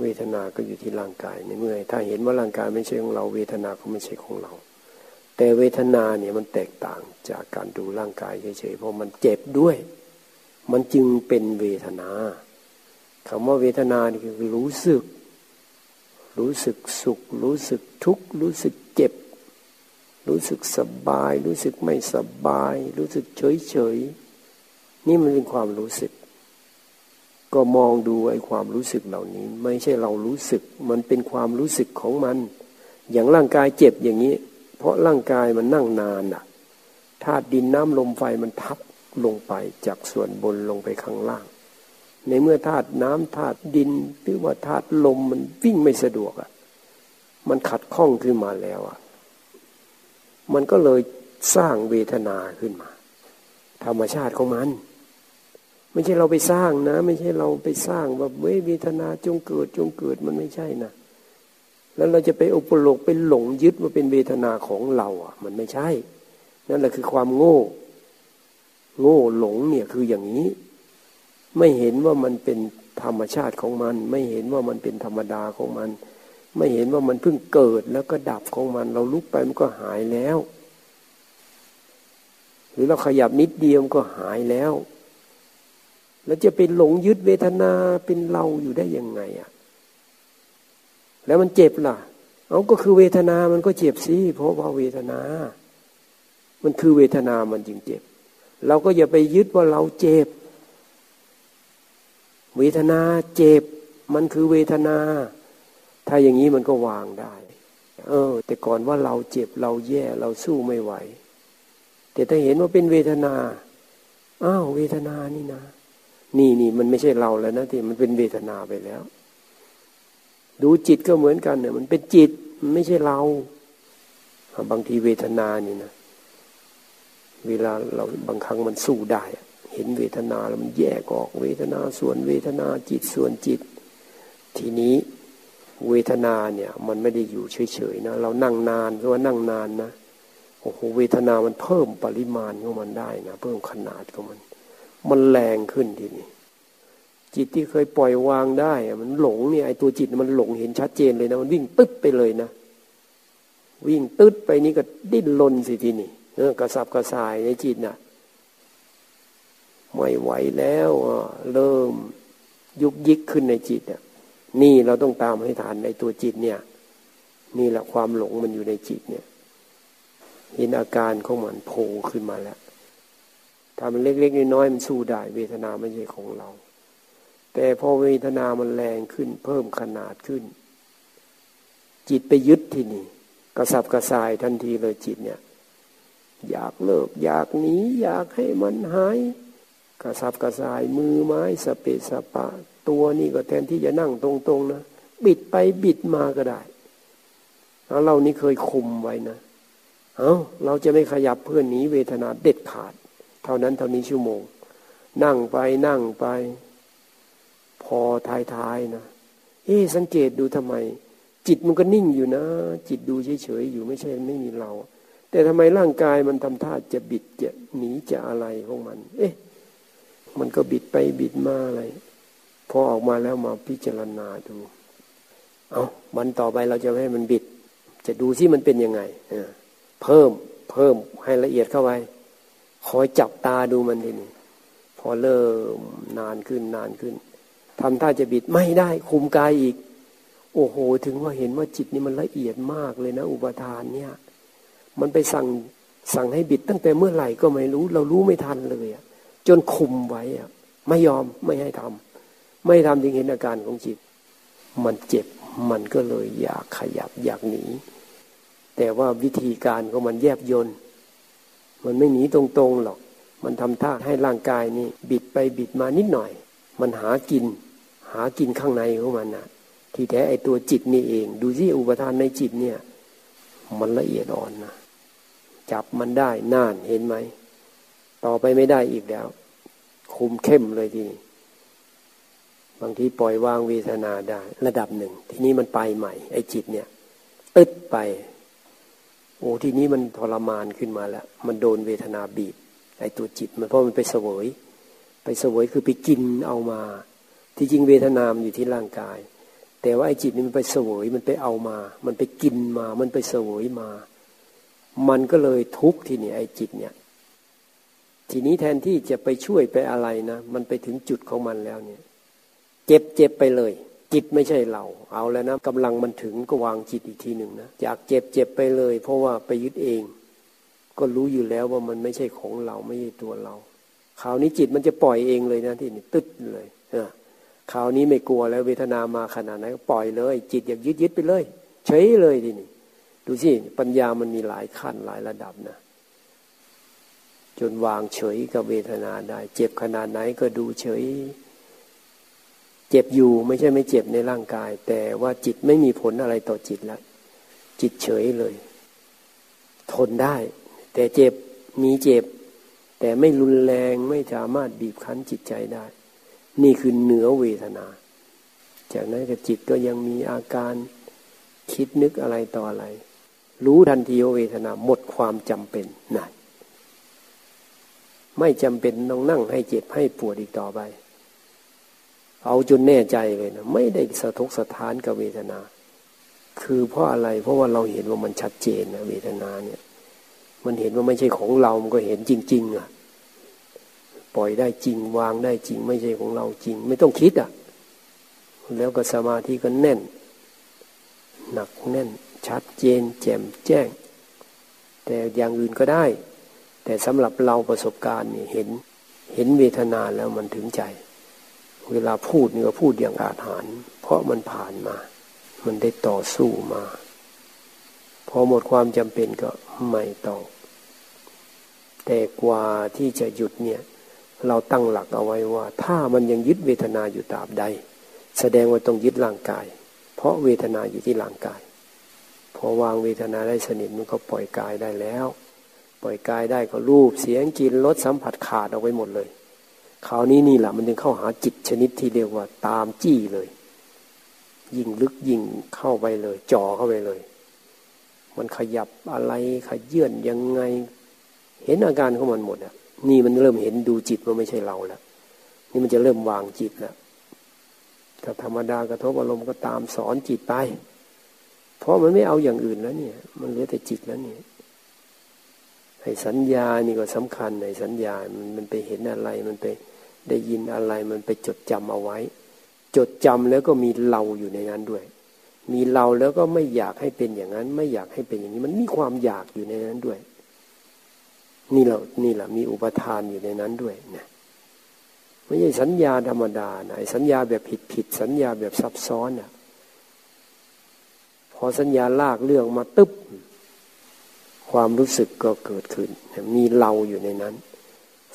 เวทนาก็อยู่ที่ร่างกายในเมื่อถ้าเห็นว่าร่างกายไม่ใช่ของเรา เวทนาก็ไม่ใช่ของเรา แต่เวทนาเนี่ยมันแตกต่างจากการดูร่างกายเฉยๆเพราะมันเจ็บด้วย มันจึงเป็นเวทนาคำว่าเวทนานี่คือรู้สึก รู้สึกสุข รู้สึกทุกข์ รู้สึกเจ็บ รู้สึกสบาย รู้สึกไม่สบาย รู้สึกเฉยๆนี่มันเป็นความรู้สึก ก็มองดูไอ้ความรู้สึกเหล่านี้ ไม่ใช่เรารู้สึก มันเป็นความรู้สึกของมัน อย่างร่างกายเจ็บอย่างนี้ เพราะร่างกายมันนั่งนานอะธาตุดินน้ำลมไฟมันทับลงไปจากส่วนบนลงไปข้างล่าง ในเมื่อธาตุน้ำธาตุดิน หรือว่าธาตุลมมันวิ่งไม่สะดวกอะ มันขัดข้องขึ้นมาแล้วอะ มันก็เลยสร้างเวทนาขึ้นมา ธรรมชาติของมัน ไม่ใช่เราไปสร้างนะ ไม่ใช่เราไปสร้างแบบเวทนาจงเกิดจงเกิดมันไม่ใช่นะแล้วเราจะไปอุปโลกไปหลงยึดว่าเป็นเวทนาของเราอะ มันไม่ใช่ นั่นแหละคือความโง่ โง่หลงเนี่ยคืออย่างนี้ ไม่เห็นว่ามันเป็นธรรมชาติของมัน ไม่เห็นว่ามันเป็นธรรมดาของมัน ไม่เห็นว่ามันเพิ่งเกิดแล้วก็ดับของมัน เราลุกไปมันก็หายแล้ว หรือเราขยับนิดเดียวมันก็หายแล้วแล้วจะไปหลงยึดเวทนาเป็นเราอยู่ได้ยังไงอะ แล้วมันเจ็บล่ะ เอาก็คือเวทนามันก็เจ็บสิเพราะว่าเวทนา มันคือเวทนามันจึงเจ็บ เราก็อย่าไปยึดว่าเราเจ็บ เวทนาเจ็บ มันคือเวทนา ถ้าอย่างนี้มันก็วางได้ เออ แต่ก่อนว่าเราเจ็บเราแย่เราสู้ไม่ไหว แต่ถ้าเห็นว่าเป็นเวทนาอ้าวเวทนานี่นะ นี่นี่มันไม่ใช่เราแล้วนะที่มันเป็นเวทนาไปแล้ว ดูจิตก็เหมือนกันเนี่ย มันเป็นจิตมันไม่ใช่เราบางทีเวทนานี่นะเวลาเราบางครั้งมันสู้ได้ เห็นเวทนาแล้วมันแยกออกเวทนาส่วนเวทนาจิตส่วนจิต ทีนี้เวทนาเนี่ยมันไม่ได้อยู่เฉยๆนะเรานั่งนานก็ว่านั่งนานนะโอ้โหเวทนามันเพิ่มปริมาณของมันได้นะเพิ่มขนาดของมัน มันแรงขึ้นทีนี้จิตที่เคยปล่อยวางได้มันหลงเนี่ยไอตัวจิตมันหลงเห็นชัดเจนเลยนะมันวิ่งตึ๊ดไปเลยนะ วิ่งตึ๊ดไปนี่ก็ดิ้นรนสิทีนี่เออกระสับกระส่ายในจิตน่ะ ไม่ไหวแล้วเริ่มยุกยิกขึ้นในจิตอะนี่เราต้องตามให้ทานในตัวจิตเนี่ย นี่แหละความหลงมันอยู่ในจิตเนี่ย เห็นอาการของมันโผล่ขึ้นมาแล้วถ้ามันเล็กๆน้อยๆมันสู้ได้ เวทนาไม่ใช่ของเรา แต่พอเวทนามันแรงขึ้น เพิ่มขนาดขึ้น จิตไปยึดที่นี่ กระสับกระส่ายทันทีเลยจิตเนี่ย อยากเลิก อยากหนีอยากให้มันหาย กระสับกระส่ายมือไม้สเปสปะ ตัวนี่ก็แทนที่จะนั่งตรงๆนะบิดไปบิดมาก็ได้แล้วเรานี่เคยคุมไว้นะเอา้าเราจะไม่ขยับเพื่อนหนีเวทนาเด็ดขาด เท่านั้นเท่านี้ชั่วโมง นั่งไปนั่งไป พอท้ายๆนะเอ๊สังเกตดูทำไม จิตมันก็นิ่งอยู่นะ จิตดูเฉยๆอยู่ไม่ใช่ไม่มีเรา แต่ทำไมร่างกายมันทำท่าจะบิดจะหนีจะอะไรของมัน เอ๊ะ มันก็บิดไปบิดมาอะไรพอออกมาแล้วมาพิจารณาดู เอาวันต่อไปเราจะให้มันบิด จะดูซิมันเป็นยังไงเพิ่มเพิ่มให้ละเอียดเข้าไปคอยจับตาดูมันทีนี้พอเริ่มนานขึ้นนานขึ้นทำท่าจะบิดไม่ได้ คุมกายอีก โอ้โห ถึงว่าเห็นว่าจิตนี่มันละเอียดมากเลยนะ อุปทานเนี่ย มันไปสั่งสั่งให้บิดตั้งแต่เมื่อไหร่ก็ไม่รู้ เรารู้ไม่ทันเลยอะ จนคุมไว้ไม่ยอมไม่ให้ทำไม่ทำจึงเห็นอาการของจิต มันเจ็บมันก็เลยอยากขยับอยากหนี แต่ว่าวิธีการของมันแยบยนมันไม่หนีตรงๆหรอก มันทำท่าให้ร่างกายนี่บิดไปบิดมานิดหน่อย มันหากิน หากินข้างในของมันนะที่แท้ไอตัวจิตนี่เอง ดูสิอุปทานในจิตเนี่ย มันละเอียดอ่อนนะจับมันได้น่านเห็นไหม ต่อไปไม่ได้อีกแล้ว คุมเข้มเลยทีนี้บางทีปล่อยวางเวทนาได้ ระดับหนึ่ง ทีนี้มันไปใหม่ ไอ้จิตเนี่ย ตึดไป โอ้ทีนี้มันทรมานขึ้นมาแล้ว มันโดนเวทนาบีบ ไอ้ตัวจิต มันเพราะมันไปเสวย ไปเสวยคือไปกินเอามา ที่จริงเวทนามอยู่ที่ร่างกาย แต่ว่าไอ้จิตนี่มันไปเสวยมันไปเอามา มันไปกินมา มันไปเสวยมา มันก็เลยทุกข์ทีนี้ไอ้จิตเนี่ย ทีนี้แทนที่จะไปช่วยไปอะไรนะ มันไปถึงจุดของมันแล้วเนี่ย เจ็บเจ็บไปเลย จิตไม่ใช่เรา เอาแล้วนะกำลังมันถึงก็วางจิตอีกทีหนึ่งนะอยากเจ็บเจ็บไปเลย เพราะว่าไปยึดเอง ก็รู้อยู่แล้วว่ามันไม่ใช่ของเราไม่ใช่ตัวเราคราวนี้จิตมันจะปล่อยเองเลยนะที่นี่ตึ๊ดเลยออคราวนี้ไม่กลัวแล้วเวทนามาขนาดไหนก็ปล่อยเลย จิตอยากยึดยึดไปเลยเฉยเลยทีนี่ดูสิปัญญามันมีหลายขั้นหลายระดับนะ จนวางเฉยกับเวทนาได้ เจ็บขนาดไหนก็ดูเฉย เจ็บอยู่ไม่ใช่ไม่เจ็บในร่างกาย แต่ว่าจิตไม่มีผลอะไรต่อจิตแล้วจิตเฉยเลย ทนได้ แต่เจ็บมีเจ็บ แต่ไม่รุนแรงไม่สามารถบีบคั้นจิตใจได้ นี่คือเหนือเวทนา จากนั้นก็จิตก็ยังมีอาการคิดนึกอะไรต่ออะไร รู้ทันทีว่าเวทนาหมดความจำเป็นนั่น ไม่จำเป็นต้องนั่งให้เจ็บให้ปวดอีกต่อไป เอาจนแน่ใจเลยนะไม่ได้สะทกสะท้านกับเวทนา คือเพราะอะไร เพราะว่าเราเห็นว่ามันชัดเจนนะเวทนาเนี่ย มันเห็นว่าไม่ใช่ของเรา มันก็เห็นจริง ๆ อะ ปล่อยได้จริงวางได้จริง ไม่ใช่ของเราจริง ไม่ต้องคิดอะ แล้วก็สมาธิก็แน่น หนักแน่น ชัดเจน แจ่มแจ้ง แต่อย่างอื่นก็ได้ แต่สำหรับเราประสบการณ์เนี่ยเห็นเห็นเวทนาแล้วมันถึงใจ เวลาพูดนี่ก็พูดอย่างอาถรรพ์เพราะมันผ่านมา มันได้ต่อสู้มา พอหมดความจำเป็นก็ไม่ต่อแต่กว่าที่จะหยุดเนี่ย เราตั้งหลักเอาไว้ว่า ถ้ามันยังยึดเวทนาอยู่ตราบใด แสดงว่าต้องยึดร่างกาย เพราะเวทนาอยู่ที่ร่างกาย พอวางเวทนาได้สนิทมันก็ปล่อยกายได้แล้ว ปล่อยกายได้ก็รูปเสียงกลิ่นรสสัมผัสขาดเอาไว้หมดเลยคราวนี้นี่แหละมันจึงเข้าหาจิตชนิดที่เรียกว่าตามจี้เลย ยิ่งลึกยิ่งเข้าไปเลย จ่อเข้าไปเลย มันขยับอะไรขยื่นยังไง เห็นอาการของมันหมดอะ นี่มันเริ่มเห็นดูจิตว่าไม่ใช่เราแล้วนี่มันจะเริ่มวางจิตแล้วถ้าธรรมดากระทบอารมณ์ก็ตามสอนจิตไป เพราะมันไม่เอาอย่างอื่นแล้วเนี่ย มันเหลือแต่จิตแล้วเนี่ย ไอ้สัญญานี่ก็สำคัญไอ้สัญญา มันมันไปเห็นอะไร มันไปได้ยินอะไร มันไปจดจำเอาไว้ จดจำแล้วก็มีเราอยู่ในนั้นด้วย มีเราแล้วก็ไม่อยากให้เป็นอย่างนั้น ไม่อยากให้เป็นอย่างนี้ มันมีความอยากอยู่ในนั้นด้วย นี่เรานี่แหละมีอุปทานอยู่ในนั้นด้วยนะไม่ใช่สัญญาธรรมดานะสัญญาแบบผิดผิดสัญญาแบบซับซ้อนอะพอสัญญาลากเรื่องมาตึ๊บ ความรู้สึกก็เกิดขึ้น มีเราอยู่ในนั้น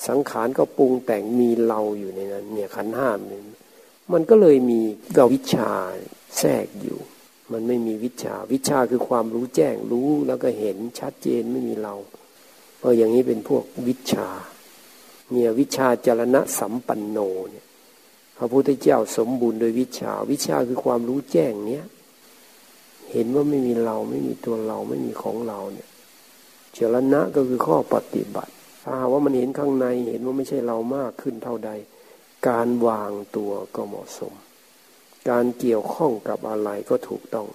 สังขารก็ปรุงแต่งมีเราอยู่ในนั้น เนี่ยขันห้ามเนี่ยมันก็เลยมีกวิชาแทรกอยู่ มันไม่มีวิชา วิชาคือความรู้แจ้งรู้แล้วก็เห็นชัดเจนไม่มีเราเอออย่างนี้เป็นพวกวิชา เนี่ยวิชาจรณะสัมปันโนเนี่ยพระพุทธเจ้าสมบูรณ์โดยวิชา วิชาคือความรู้แจ้งเนี้ยเห็นว่าไม่มีเราไม่มีตัวเราไม่มีของเราเนี่ย จรณะก็คือข้อปฏิบัติ ถ้าว่ามันเห็นข้างในเห็นว่าไม่ใช่เรามากขึ้นเท่าใด การวางตัวก็เหมาะสม การเกี่ยวข้องกับอะไรก็ถูกต้อง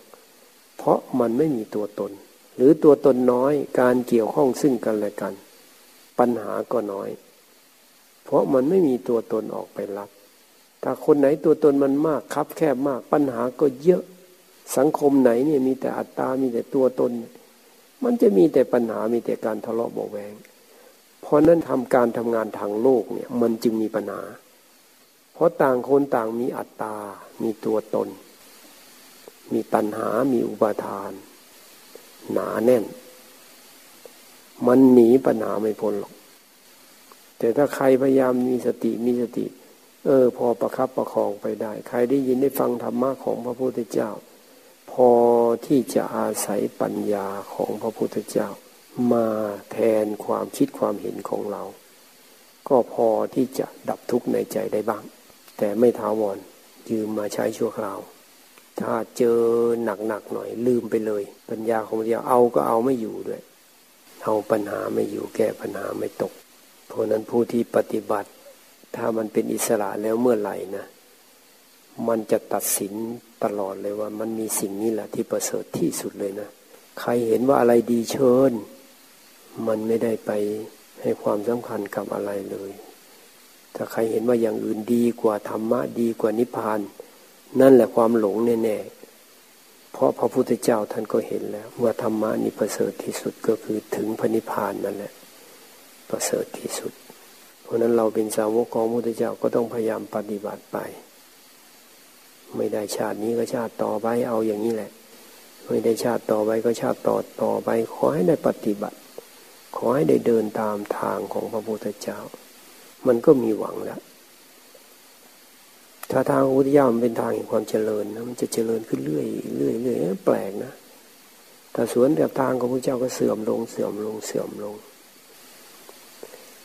เพราะมันไม่มีตัวตน หรือตัวตนน้อยการเกี่ยวข้องซึ่งกันและกัน ปัญหาก็น้อย เพราะมันไม่มีตัวตนออกไปรับ ถ้าคนไหนตัวตนมันมากครับแคบมากปัญหาก็เยอะ สังคมไหนเนี่ยมีแต่อัตตา มีแต่ตัวตน มันจะมีแต่ปัญหามีแต่การทะเลาะเบาแวงเพราะนั้นทำการทำงานทางโลกเนี่ยมันจึงมีปัญหา เพราะต่างคนต่างมีอัตตา มีตัวตน มีตัณหา มีอุปาทาน หนาแน่น มันหนีปัญหาไม่พ้นหรอก แต่ถ้าใครพยายามมีสติมีสติ เออ พอประครับประคองไปได้ ใครได้ยินได้ฟังธรรมะของพระพุทธเจ้า พอที่จะอาศัยปัญญาของพระพุทธเจ้า มาแทนความคิดความเห็นของเรา ก็พอที่จะดับทุกข์ในใจได้บ้าง แต่ไม่ท้าวรยืมมาใช้ชั่วคราว ถ้าเจอหนักๆหน่อยลืมไปเลย ปัญญาของพระเจ้าเอาก็เอาไม่อยู่ด้วยเอาปัญหาไม่อยู่แก้ปัญหาไม่ตก เพราะนั้นผู้ที่ปฏิบัติ ถ้ามันเป็นอิสระแล้วเมื่อไหร่นะ มันจะตัดสิน ตลอดเลยว่ามันมีสิ่งนี้แหละที่ประเสริฐที่สุดเลยนะ ใครเห็นว่าอะไรดีเชิญ มันไม่ได้ไปให้ความสำคัญกับอะไรเลย ถ้าใครเห็นว่าอย่างอื่นดีกว่าธรรมะดีกว่านิพพาน นั่นแหละความหลงแน่ๆ เพราะพระพุทธเจ้าท่านก็เห็นแล้ว ว่าธรรมะนี่ประเสริฐที่สุดก็คือถึงพระนิพพานนั่นแหละ ประเสริฐที่สุด เพราะนั้นเราเป็นสาวกของพระพุทธเจ้าก็ต้องพยายามปฏิบัติไป ไม่ได้ชาตินี้ก็ชาติต่อไปเอาอย่างนี้แหละ ไม่ได้ชาติต่อไปก็ชาติต่อต่อไป ขอให้ได้ปฏิบัติ ขอให้ได้เดินตามทางของพระพุทธเจ้า มันก็มีหวังแล้วถ้าทางพระพุทธเจ้ามเป็นทางแห่งความเจริญนะมันจะเจริญขึ้นเรื่อยเรื่อยเรื่อยแปลกนะแต่สวนแบบทางของพระเจ้าก็เสื่อมลงเสื่อมลงเสื่อมลง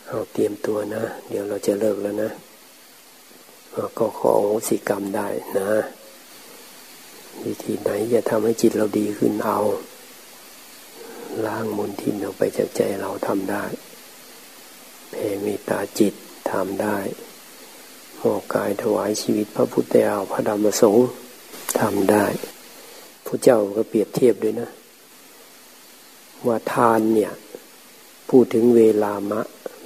เอาเตรียมตัวนะ เดี๋ยวเราจะเลิกแล้วนะ ก็ขอโหสิกรรมได้นะ วิธีไหนจะทำให้จิตเราดีขึ้นเอาล้างมลทินออกไปจากใจเราทำได้ เพมีตาจิตทำได้มอบกายถวายชีวิตพระพุทธเจ้าพระธรรมสงฆ์ทำได้พระเจ้าก็เปรียบเทียบด้วยนะ ว่าทานเนี่ย พูดถึงเวลามะ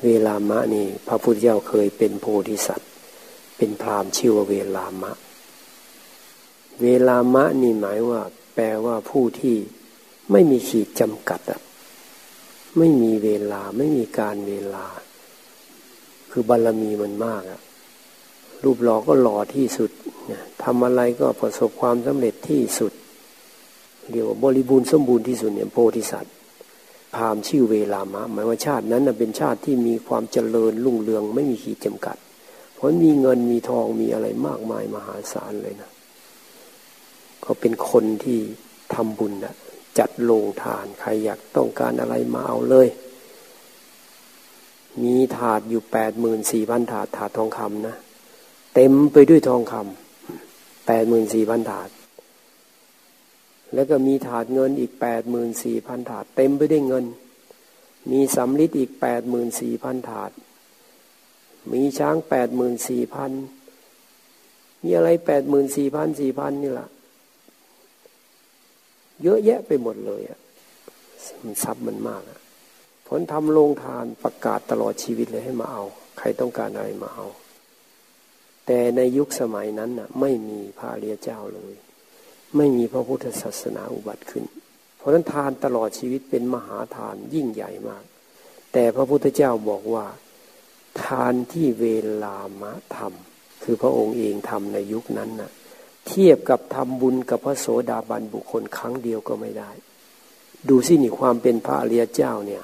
เวลามะนี่ พระพุทธเจ้าเคยเป็นโพธิสัตว์ เป็นพรามชื่อว่าเวลามะ เวลามะนี่หมายว่า แปลว่าผู้ที่ไม่มีขีดจำกัดอะไม่มีเวลาไม่มีการเวลา คือบารรมีมันมากอะรูปหล่อก็หล่อที่สุดทำอะไรก็ประสบความสำเร็จที่สุดเรียกว่าบริบูรณ์สมบูรณ์ที่สุดเนี่ยโพธิสัตว์พามชื่อเวลามะ หมายว่าชาตินั้นเป็นชาติที่มีความเจริญรุ่งเรืองไม่มีขีดจำกัด เพราะมีเงินมีทองมีอะไรมากมายมหาศาลเลยนะก็เป็นคนที่ทำบุญนะจัดโรงทานใครอยากต้องการอะไรมาเอาเลย มีถาดอยู่แปดหมื่นสี่พันถาดถาดทองคำนะเต็มไปด้วยทองคำแปดหมื่นสี่พันถาด แล้วก็มีถาดเงินอีกแปดหมื่นสี่พันถาด เต็มไปด้วยเงิน มีสำลิดอีกแปดหมื่นสี่พันถาด มีช้างแปดหมื่นสี่พันมีอะไรแปดหมื่นสี่พันสี่พันนี่แหละเยอะแยะไปหมดเลยอะมันทรัพย์มันมากอะผลทำโรงทานประกาศตลอดชีวิตเลยให้มาเอา ใครต้องการอะไรมาเอา แต่ในยุคสมัยนั้นน่ะ ไม่มีพระเรียเจ้าเลย ไม่มีพระพุทธศาสนาอุบัติขึ้น เพราะนั้นทานตลอดชีวิตเป็นมหาทานยิ่งใหญ่มาก แต่พระพุทธเจ้าบอกว่า ทานที่เวลามะทำคือพระองค์เองทำในยุคนั้นนะ่ะ เทียบกับทำบุญกับพระโสดาบันบุคคลครั้งเดียวก็ไม่ได้ ดูสินี่ความเป็นพระอริยเจ้าเนี่ย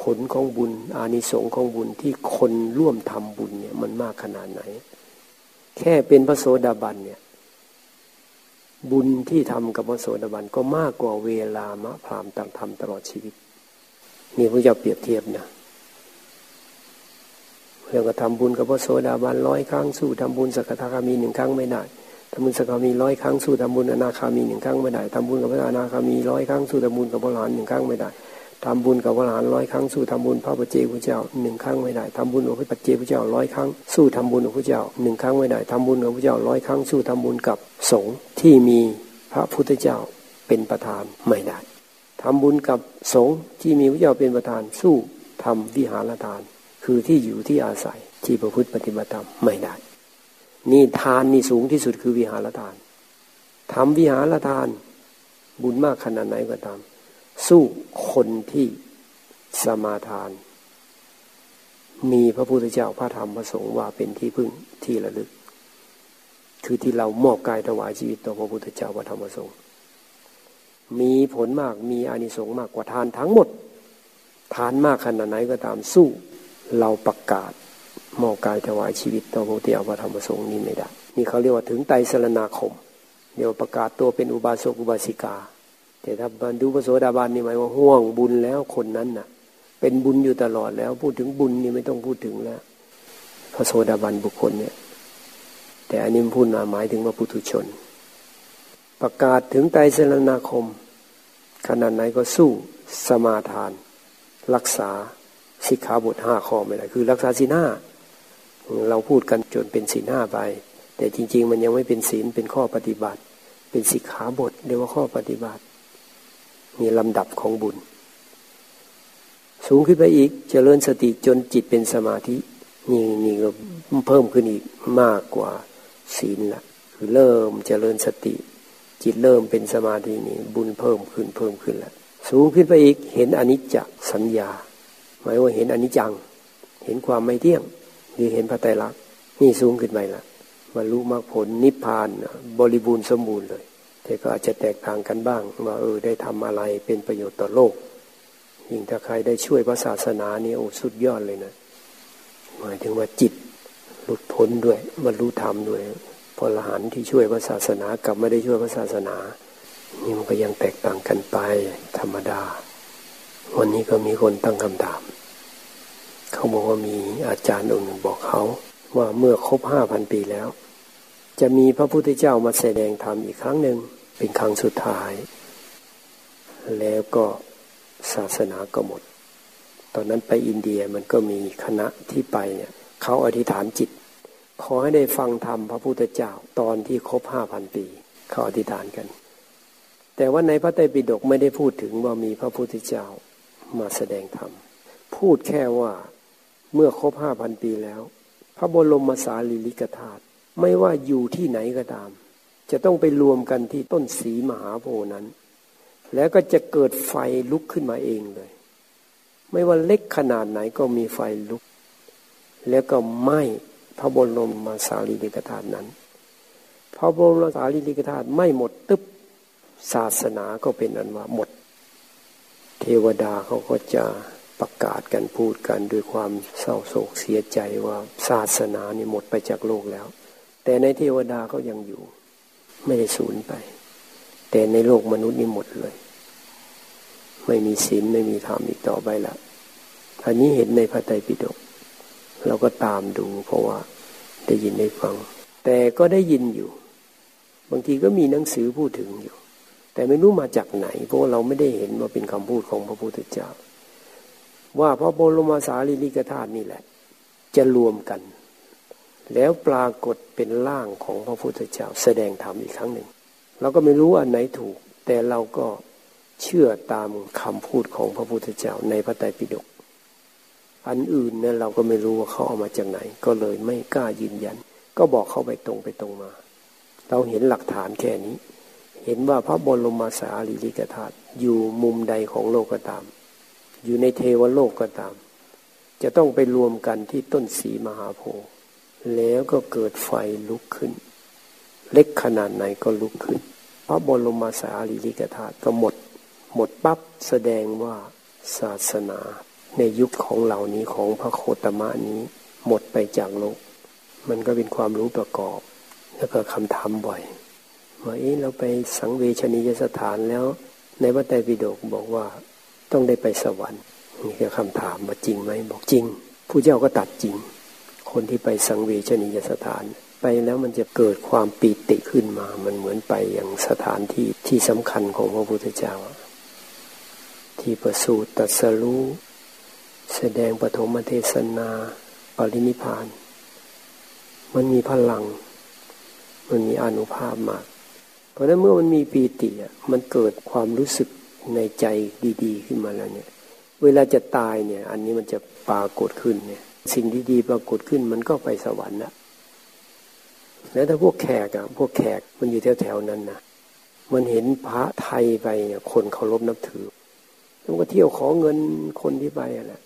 ผลของบุญอานิสงส์ของบุญที่คนร่วมทำบุญเนี่ยมันมากขนาดไหน แค่เป็นพระโสดาบันเนี่ย บุญที่ทำกับพระโสดาบันก็มากกว่าเวลามะพรามต่างทำตลอดชีวิต นี่พระเจ้าเปรียบเทียบนะ เรื่องก็ทำบุญกับพระโสดาบันร้อยครั้งสู้ทำบุญสกทาคามีหนึ่งครั้งไม่ได้ทำบุญสกทามีร้อยครั้งสู้ทำบุญอนาคามีหนึ่งครั้งไม่ได้ทำบุญกับพระอนาคามีร้อยครั้งสู้ทำบุญกับพระหลานหนึ่งครั้งไม่ได้ทำบุญกับพระหลานร้อยครั้งสู้ทำบุญพระปัจเจกพระเจ้าหนึ่งครั้งไม่ได้ทำบุญกับพระปัจเจกพระเจ้าร้อยครั้งสู้ทำบุญกับพระเจ้าหนึ่งครั้งไม่ได้ทำบุญกับพระเจ้าร้อยครั้งสู้ทำบุญกับสงฆ์ที่มีพระพุทธเจ้าเป็นประธานไม่ได้ทำบุญกับสงฆ์ที่มีพระเจ้าเป็นประธานสู้ทำวิหารทาน คือที่อยู่ที่อาศัยที่ประพฤติปฏิบัติธรรมไม่ได้ นี่ทานนี่สูงที่สุดคือวิหารทานทำวิหารทาน บุญมากขนาดไหนก็ตาม สู้คนที่สมาทาน มีพระพุทธเจ้าพระธรรมพระสงฆ์ว่าเป็นที่พึ่งที่ระลึก คือที่เรามอบกายถวายชีวิตต่อพระพุทธเจ้าพระธรรมพระสงฆ์มีผลมากมีอานิสงส์มากกว่าทานทั้งหมด ทานมากขนาดไหนก็ตามสู้ เราประกาศมอบกายถวายชีวิตต่อพระพุทธเจ้าพระธรรมสงฆ์นี่ไม่ได้ นี่เขาเรียกว่าถึงไตสรณาคม เดี๋ยวประกาศตัวเป็นอุบาสกอุบาสิกา แต่ถ้าบรรดุพระโสดาบันนี่หมายว่าห่วงบุญแล้วคนนั้นน่ะ เป็นบุญอยู่ตลอดแล้ว พูดถึงบุญนี่ไม่ต้องพูดถึงแล้ว พระโสดาบันบุคคลเนี่ย แต่อันนี้พูดมาหมายถึงว่าปุถุชน ประกาศถึงไตสรณาคมขนาดไหนก็สู้สมาทาน รักษา สิกขาบทห้าข้อไม่ได้คือ รักษาศีลห้าเราพูดกันจนเป็นศีลห้าไป แต่จริง ๆ มันยังไม่เป็นศีลเป็นข้อปฏิบัติ เป็นสิกขาบทเรียกว่าข้อปฏิบัติ มีลำดับของบุญ สูงขึ้นไปอีกจเจริญสติจนจิตเป็นสมาธินี่นี่ก็เพิ่มขึ้นอีกมากกว่าศีลละคือเริ่มจเจริญสติ จิตเริ่มเป็นสมาธินี่บุญเพิ่มขึ้นเพิ่มขึ้นแล้วสูงขึ้นไปอีกเห็นอนิจจสัญญา มายว่าเห็นอนิจจัง เห็นความไม่เที่ยง หรือเห็นพระไตรลักษณ์นี่สูงขึ้นไปละบรรลุมรรคผลนิพพานบริบูรณ์สมบูรณ์เลย แต่ก็อาจจะแตกต่างกันบ้าง ว่าเออได้ทำอะไรเป็นประโยชน์ต่อโลก ยิ่งถ้าใครได้ช่วยพระศาสนานี่โอ้สุดยอดเลยนะหมายถึงว่าจิตหลุดพ้นด้วยบรรลุธรรมด้วยพอละหันที่ช่วยพระศาสนากับไม่ได้ช่วยพระศาสนานี่มันก็ยังแตกต่างกันไปธรรมดา วันนี้ก็มีคนตั้งคำถาม เขาบอกว่ามีอาจารย์องค์หนึ่งบอกเขาว่าเมื่อครบห้าพันปีแล้ว จะมีพระพุทธเจ้ามาแสดงธรรมอีกครั้งหนึ่งเป็นครั้งสุดท้าย แล้วก็ศาสนาก็หมด ตอนนั้นไปอินเดียมันก็มีคณะที่ไปเนี่ยเขาอธิษฐานจิต ขอให้ได้ฟังธรรมพระพุทธเจ้าตอนที่ครบห้าพันปีเขาอธิษฐานกัน แต่ว่าในพระไตรปิฎกไม่ได้พูดถึงว่ามีพระพุทธเจ้ามาแสดงธรรมพูดแค่ว่า เมื่อครบห้าพันปีแล้ว พระบรมสารีริกธาตุไม่ว่าอยู่ที่ไหนก็ตาม จะต้องไปรวมกันที่ต้นสีมหาโพนั้น แล้วก็จะเกิดไฟลุกขึ้นมาเองเลย ไม่ว่าเล็กขนาดไหนก็มีไฟลุก แล้วก็ไหม้พระบรมสารีริกธาตุนั้นพระบรมสารีริกธาตุไม่หมดตึบศาสนาก็เป็นอันว่าหมด เทวดาเขาก็จะ ประกาศกันพูดกันด้วยความเศร้าโศกเสียใจว่าศาสนานี่หมดไปจากโลกแล้ว แต่ในเทวดาเขายังอยู่ ไม่ได้สูญไป แต่ในโลกมนุษย์นี่หมดเลย ไม่มีศีลไม่มีธรรมอีกต่อไปละอันนี้เห็นในพระไตรปิฎกเราก็ตามดู เพราะว่าได้ยินได้ฟัง แต่ก็ได้ยินอยู่ บางทีก็มีหนังสือพูดถึงอยู่ แต่ไม่รู้มาจากไหน เพราะเราไม่ได้เห็นว่าเป็นคำพูดของพระพุทธเจ้า ว่าพระบรมสารีริกธาตุนี่แหละ จะรวมกัน แล้วปรากฏเป็นร่างของพระพุทธเจ้า แสดงธรรมอีกครั้งหนึ่ง เราก็ไม่รู้อันไหนถูก แต่เราก็เชื่อตามคำพูดของพระพุทธเจ้าในพระไตรปิฎกอันอื่นเนี่ยเราก็ไม่รู้ว่าเขาเอามาจากไหน ก็เลยไม่กล้ายืนยัน ก็บอกเขาไปตรงไปตรงมา เราเห็นหลักฐานแค่นี้ เห็นว่าพระบรมสารีริกธาตุอยู่มุมใดของโลกก็ตาม อยู่ในเทวโลกก็ตาม จะต้องไปรวมกันที่ต้นสีมหาโพธิ์แล้วก็เกิดไฟลุกขึ้น เล็กขนาดไหนก็ลุกขึ้น พระบรมสารีริกธาตุก็หมด หมดปั๊บแสดงว่าศาสนาในยุคของเหล่านี้ของพระโคตมะนี้ หมดไปจากโลก มันก็เป็นความรู้ประกอบ แล้วก็คำถามบ่อยว่าเอ๊ะเราไปสังเวชนียสถานแล้ว ในวัตไตรปิฎกบอกว่า ต้องได้ไปสวรรค์นี่คือคำถามว่าจริงไหมบอกจริง ผู้เจ้าก็ตัดจริง คนที่ไปสังเวชนียสถาน ไปแล้วมันจะเกิดความปีติขึ้นมา มันเหมือนไปอย่างสถานที่ที่สำคัญของพระพุทธเจ้า ที่ประสูติตัสรู้แสดงปฐมเทศนาปรินิพาน มันมีพลัง มันมีอนุภาพมาก เพราะฉะนั้นเมื่อมันมีปีติมันเกิดความรู้สึก ในใจดี ๆ ขึ้นมาแล้วเนี่ย เวลาจะตายเนี่ย อันนี้มันจะปรากฏขึ้นเนี่ย สิ่งดีๆปรากฏขึ้นมันก็ไปสวรรค์นะแล้วถ้าพวกแขกอะพวกแขกมันอยู่แถวๆนั้นนะมันเห็นพระไทยไปเนี่ยคนเคารพนับถือมันก็เที่ยวขอเงินคนที่ไปแหละ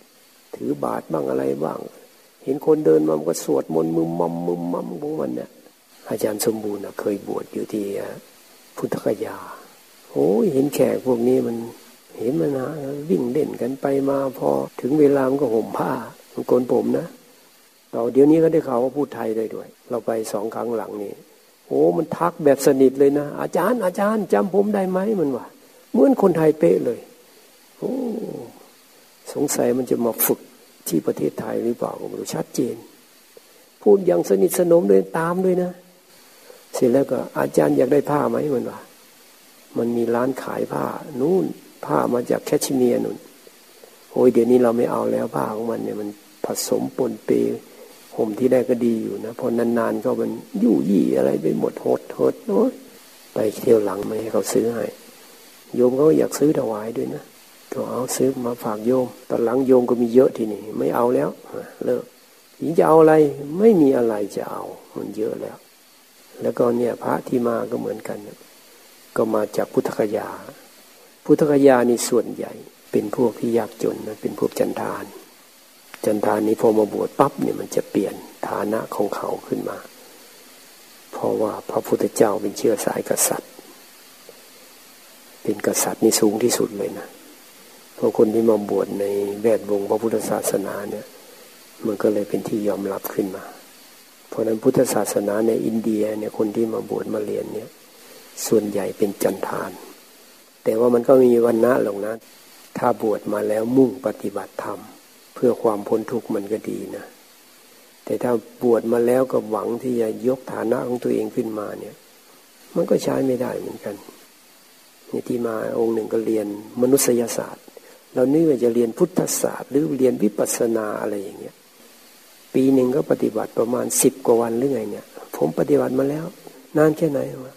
ถือบาทบ้างอะไรบ้าง เห็นคนเดินมามันก็สวดมนต์มึมมัมมึมมัมของมันเนี่ยอาจารย์สมบูรณ์เคยบวชอยู่ที่พุทธคยา โอ้ยเห็นแขกพวกนี้มันเห็นมันนะวิ่งเล่นกันไปมาพอถึงเวลามันก็ห่มผ้ามันโกนผมนะต่อเดี๋ยวนี้ก็ได้ข่าวว่าพูดไทยได้ด้วย เราไปสองครั้งหลังนี้ โอ้มันทักแบบสนิทเลยนะ อาจารย์อาจารย์จำผมได้ไหมมันว่าเหมือนคนไทยเป๊ะเลย โอ้สงสัยมันจะมาฝึกที่ประเทศไทยหรือเปล่าผมรู้ชัดเจน พูดอย่างสนิทสนมเลยตามด้วยนะ เสร็จแล้วก็อาจารย์อยากได้ผ้าไหมมันว่า มันมีร้านขายผ้านู่นผ้ามาจากแคชเมียร์นู่นโอ้ยเดี๋ยวนี้เราไม่เอาแล้วผ้าของมันเนี่ยมันผสมปนเปห่มที่ได้ก็ดีอยู่นะพอนานๆก็มันยู่ยี่อะไรไปหมดหดหดโอ้ยไปเที่ยวหลังไม่ให้เขาซื้อให้โยมเขาอยากซื้อถวายด้วยนะก็เอาซื้อมาฝากโยม ตอนหลังโยมก็มีเยอะทีนี้ไม่เอาแล้วเลิกหญิงจะเอาอะไรไม่มีอะไรจะเอา มันเยอะแล้ว แล้วก็เนี่ยพระที่มาก็เหมือนกัน ก็มาจากพุทธคยา พุทธคยานี่ส่วนใหญ่ เป็นพวกที่ยากจนนะเป็นพวกจันทาน จันทานี้พอมาบวชปั๊บเนี่ยมันจะเปลี่ยนฐานะของเขาขึ้นมา เพราะว่าพระพุทธเจ้าเป็นเชื้อสายกษัตริย์ เป็นกษัตริย์นี่สูงที่สุดเลยนะพราะคนที่มาบวชในแวดวงพระพุทธศาสนาเนี่ย มันก็เลยเป็นที่ยอมรับขึ้นมา เพราะนั้นพุทธศาสนาในอินเดียเนี่ยคนที่มาบวชมาเรียนเนี่ย ส่วนใหญ่เป็นจันทาน แต่ว่ามันก็มีวันนะหลงนะ ถ้าบวชมาแล้วมุ่งปฏิบัติธรรม เพื่อความพ้นทุกข์มันก็ดีนะ แต่ถ้าบวชมาแล้วก็หวังที่จะยกฐานะของตัวเองขึ้นมาเนี่ย มันก็ใช้ไม่ได้เหมือนกันนี่ที่มาองค์หนึ่งก็เรียนมนุษยศาสตร์ เรานึกว่าจะเรียนพุทธศาสตร์ หรือเรียนวิปัสสนาอะไรอย่างเงี้ย ปีหนึ่งก็ปฏิบัติประมาณสิบกว่าวันหรือไงเนี่ย ผมปฏิบัติมาแล้ว นานแค่ไหนวะ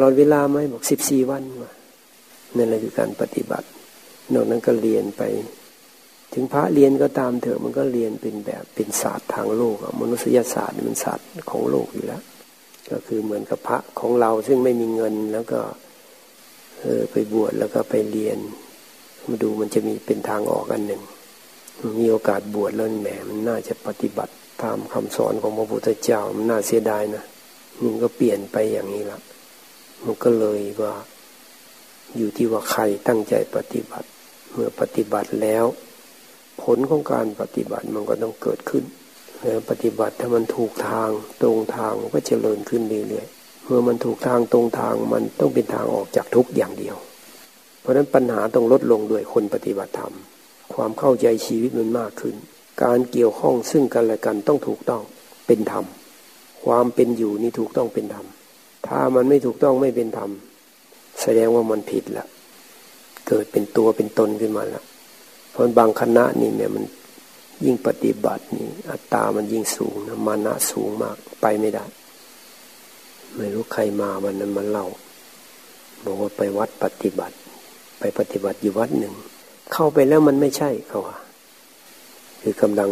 ลอดเวลาไหมบอกสิบสี่วันนั่นแหละคือการปฏิบัติ นอกนั้นก็เรียนไป ถึงพระเรียนก็ตามเถอะมันก็เรียนเป็นแบบเป็นศาสตร์ทางโลกมนุษยศาสตร์มันศาสตร์ของโลกอยู่แล้ว ก็คือเหมือนกับพระของเราซึ่งไม่มีเงินแล้วก็เออไปบวชแล้วก็ไปเรียน มาดูมันจะมีเป็นทางออกอันหนึ่ง มีโอกาสบวชแล้วแหมมันน่าจะปฏิบัติตามคำสอนของพระพุทธเจ้ามันน่าเสียดายนะมันก็เปลี่ยนไปอย่างนี้ละ มันก็เลยว่า อยู่ที่ว่าใครตั้งใจปฏิบัติ เมื่อปฏิบัติแล้ว ผลของการปฏิบัติมันก็ต้องเกิดขึ้นแล้วปฏิบัติถ้ามันถูกทางตรงทางมันก็จเจริญขึ้นเรื่อยๆเมื่อมันถูกทางตรงทางมันต้องเป็นทางออกจากทุกอย่างเดียว เพราะฉะนั้นปัญหาต้องลดลงด้วยคนปฏิบัติธรรม ความเข้าใจชีวิตมันมากขึ้น การเกี่ยวข้องซึ่งกันและกันต้องถูกต้องเป็นธรรม ความเป็นอยู่นี่ถูกต้องเป็นธรรม ถ้ามันไม่ถูกต้องไม่เป็นธรรม แสดงว่ามันผิดละเกิดเป็นตัวเป็นตนขึ้นมาแล้วเพราะบางคณะนี่เนี่ยมันยิ่งปฏิบัตินี่อัตตามันยิ่งสูงนะมานะสูงมากไปไม่ได้ ไม่รู้ใครมาวันนั้นมาเล่าบอกว่าไปวัดปฏิบัติ ไปปฏิบัติอยู่วัดหนึ่ง เข้าไปแล้วมันไม่ใช่เขาว่าคือกำลัง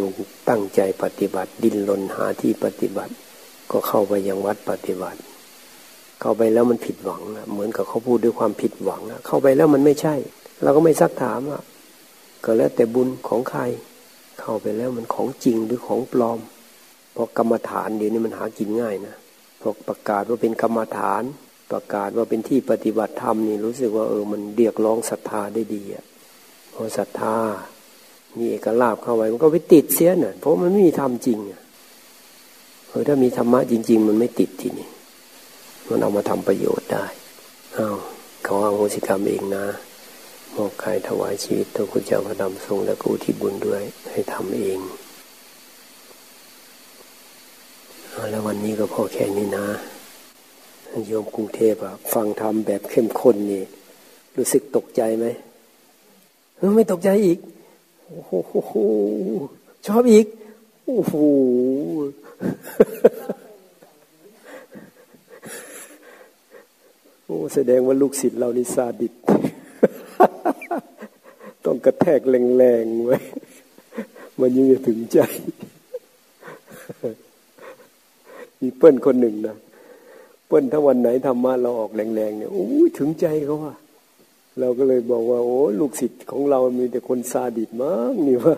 ตั้งใจปฏิบัติ ดิ้นรนหาที่ปฏิบัติ ก็เข้าไปยังวัดปฏิบัติ เข้าไปแล้วมันผิดหวังนะเหมือนกับเขาพูดด้วยความผิดหวังนะเข้าไปแล้วมันไม่ใช่ เราก็ไม่ซักถามอะก็แล้วแต่บุญของใคร เข้าไปแล้วมันของจริงหรือของปลอม เพราะกรรมฐานเดี๋ยวนี้มันหากินง่ายนะพอประกาศว่าเป็นกรรมฐาน ประกาศว่าเป็นที่ปฏิบัติธรรมนี่รู้สึกว่าเออมันเรียกร้องศรัทธาได้ดีอะพอศรัทธา มีเอกลาภเข้าไปมันก็ไปติดเสียน่ะเพราะมันไม่มีธรรมจริงอะเออถ้ามีธรรมะจริง ๆ มันไม่ติดทีนี่ มันเอามาทำประโยชน์ได้อ้าวเขาเอาโหสิกรรมเองนะมอบกายถวายชีวิตต่อคุณเจ้าพระดำทรงและกูที่บุญด้วย ให้ทำเองแล้ววันนี้ก็พอแค่นี้นะโยมกรุงเทพอะฟังธรรมแบบเข้มข้นนี่ รู้สึกตกใจไหมไม่ตกใจอีกโอ้โหชอบอีกโอ้โห อ้แสดงว่าลูกศิษย์เรานี่ซาดิสต้องกระแทกแรงๆไว้มันยิ่งจะถึงใจ มีเปิ้ลคนหนึ่งนะเปิ้นถ้าวันไหนธรรมะเราออกแรงๆเนี่ยโอ้ถึงใจเขาว่า เราก็เลยบอกว่า โอ้ลูกศิษย์ของเรามีแต่คนซาดิสมากนี่ว่า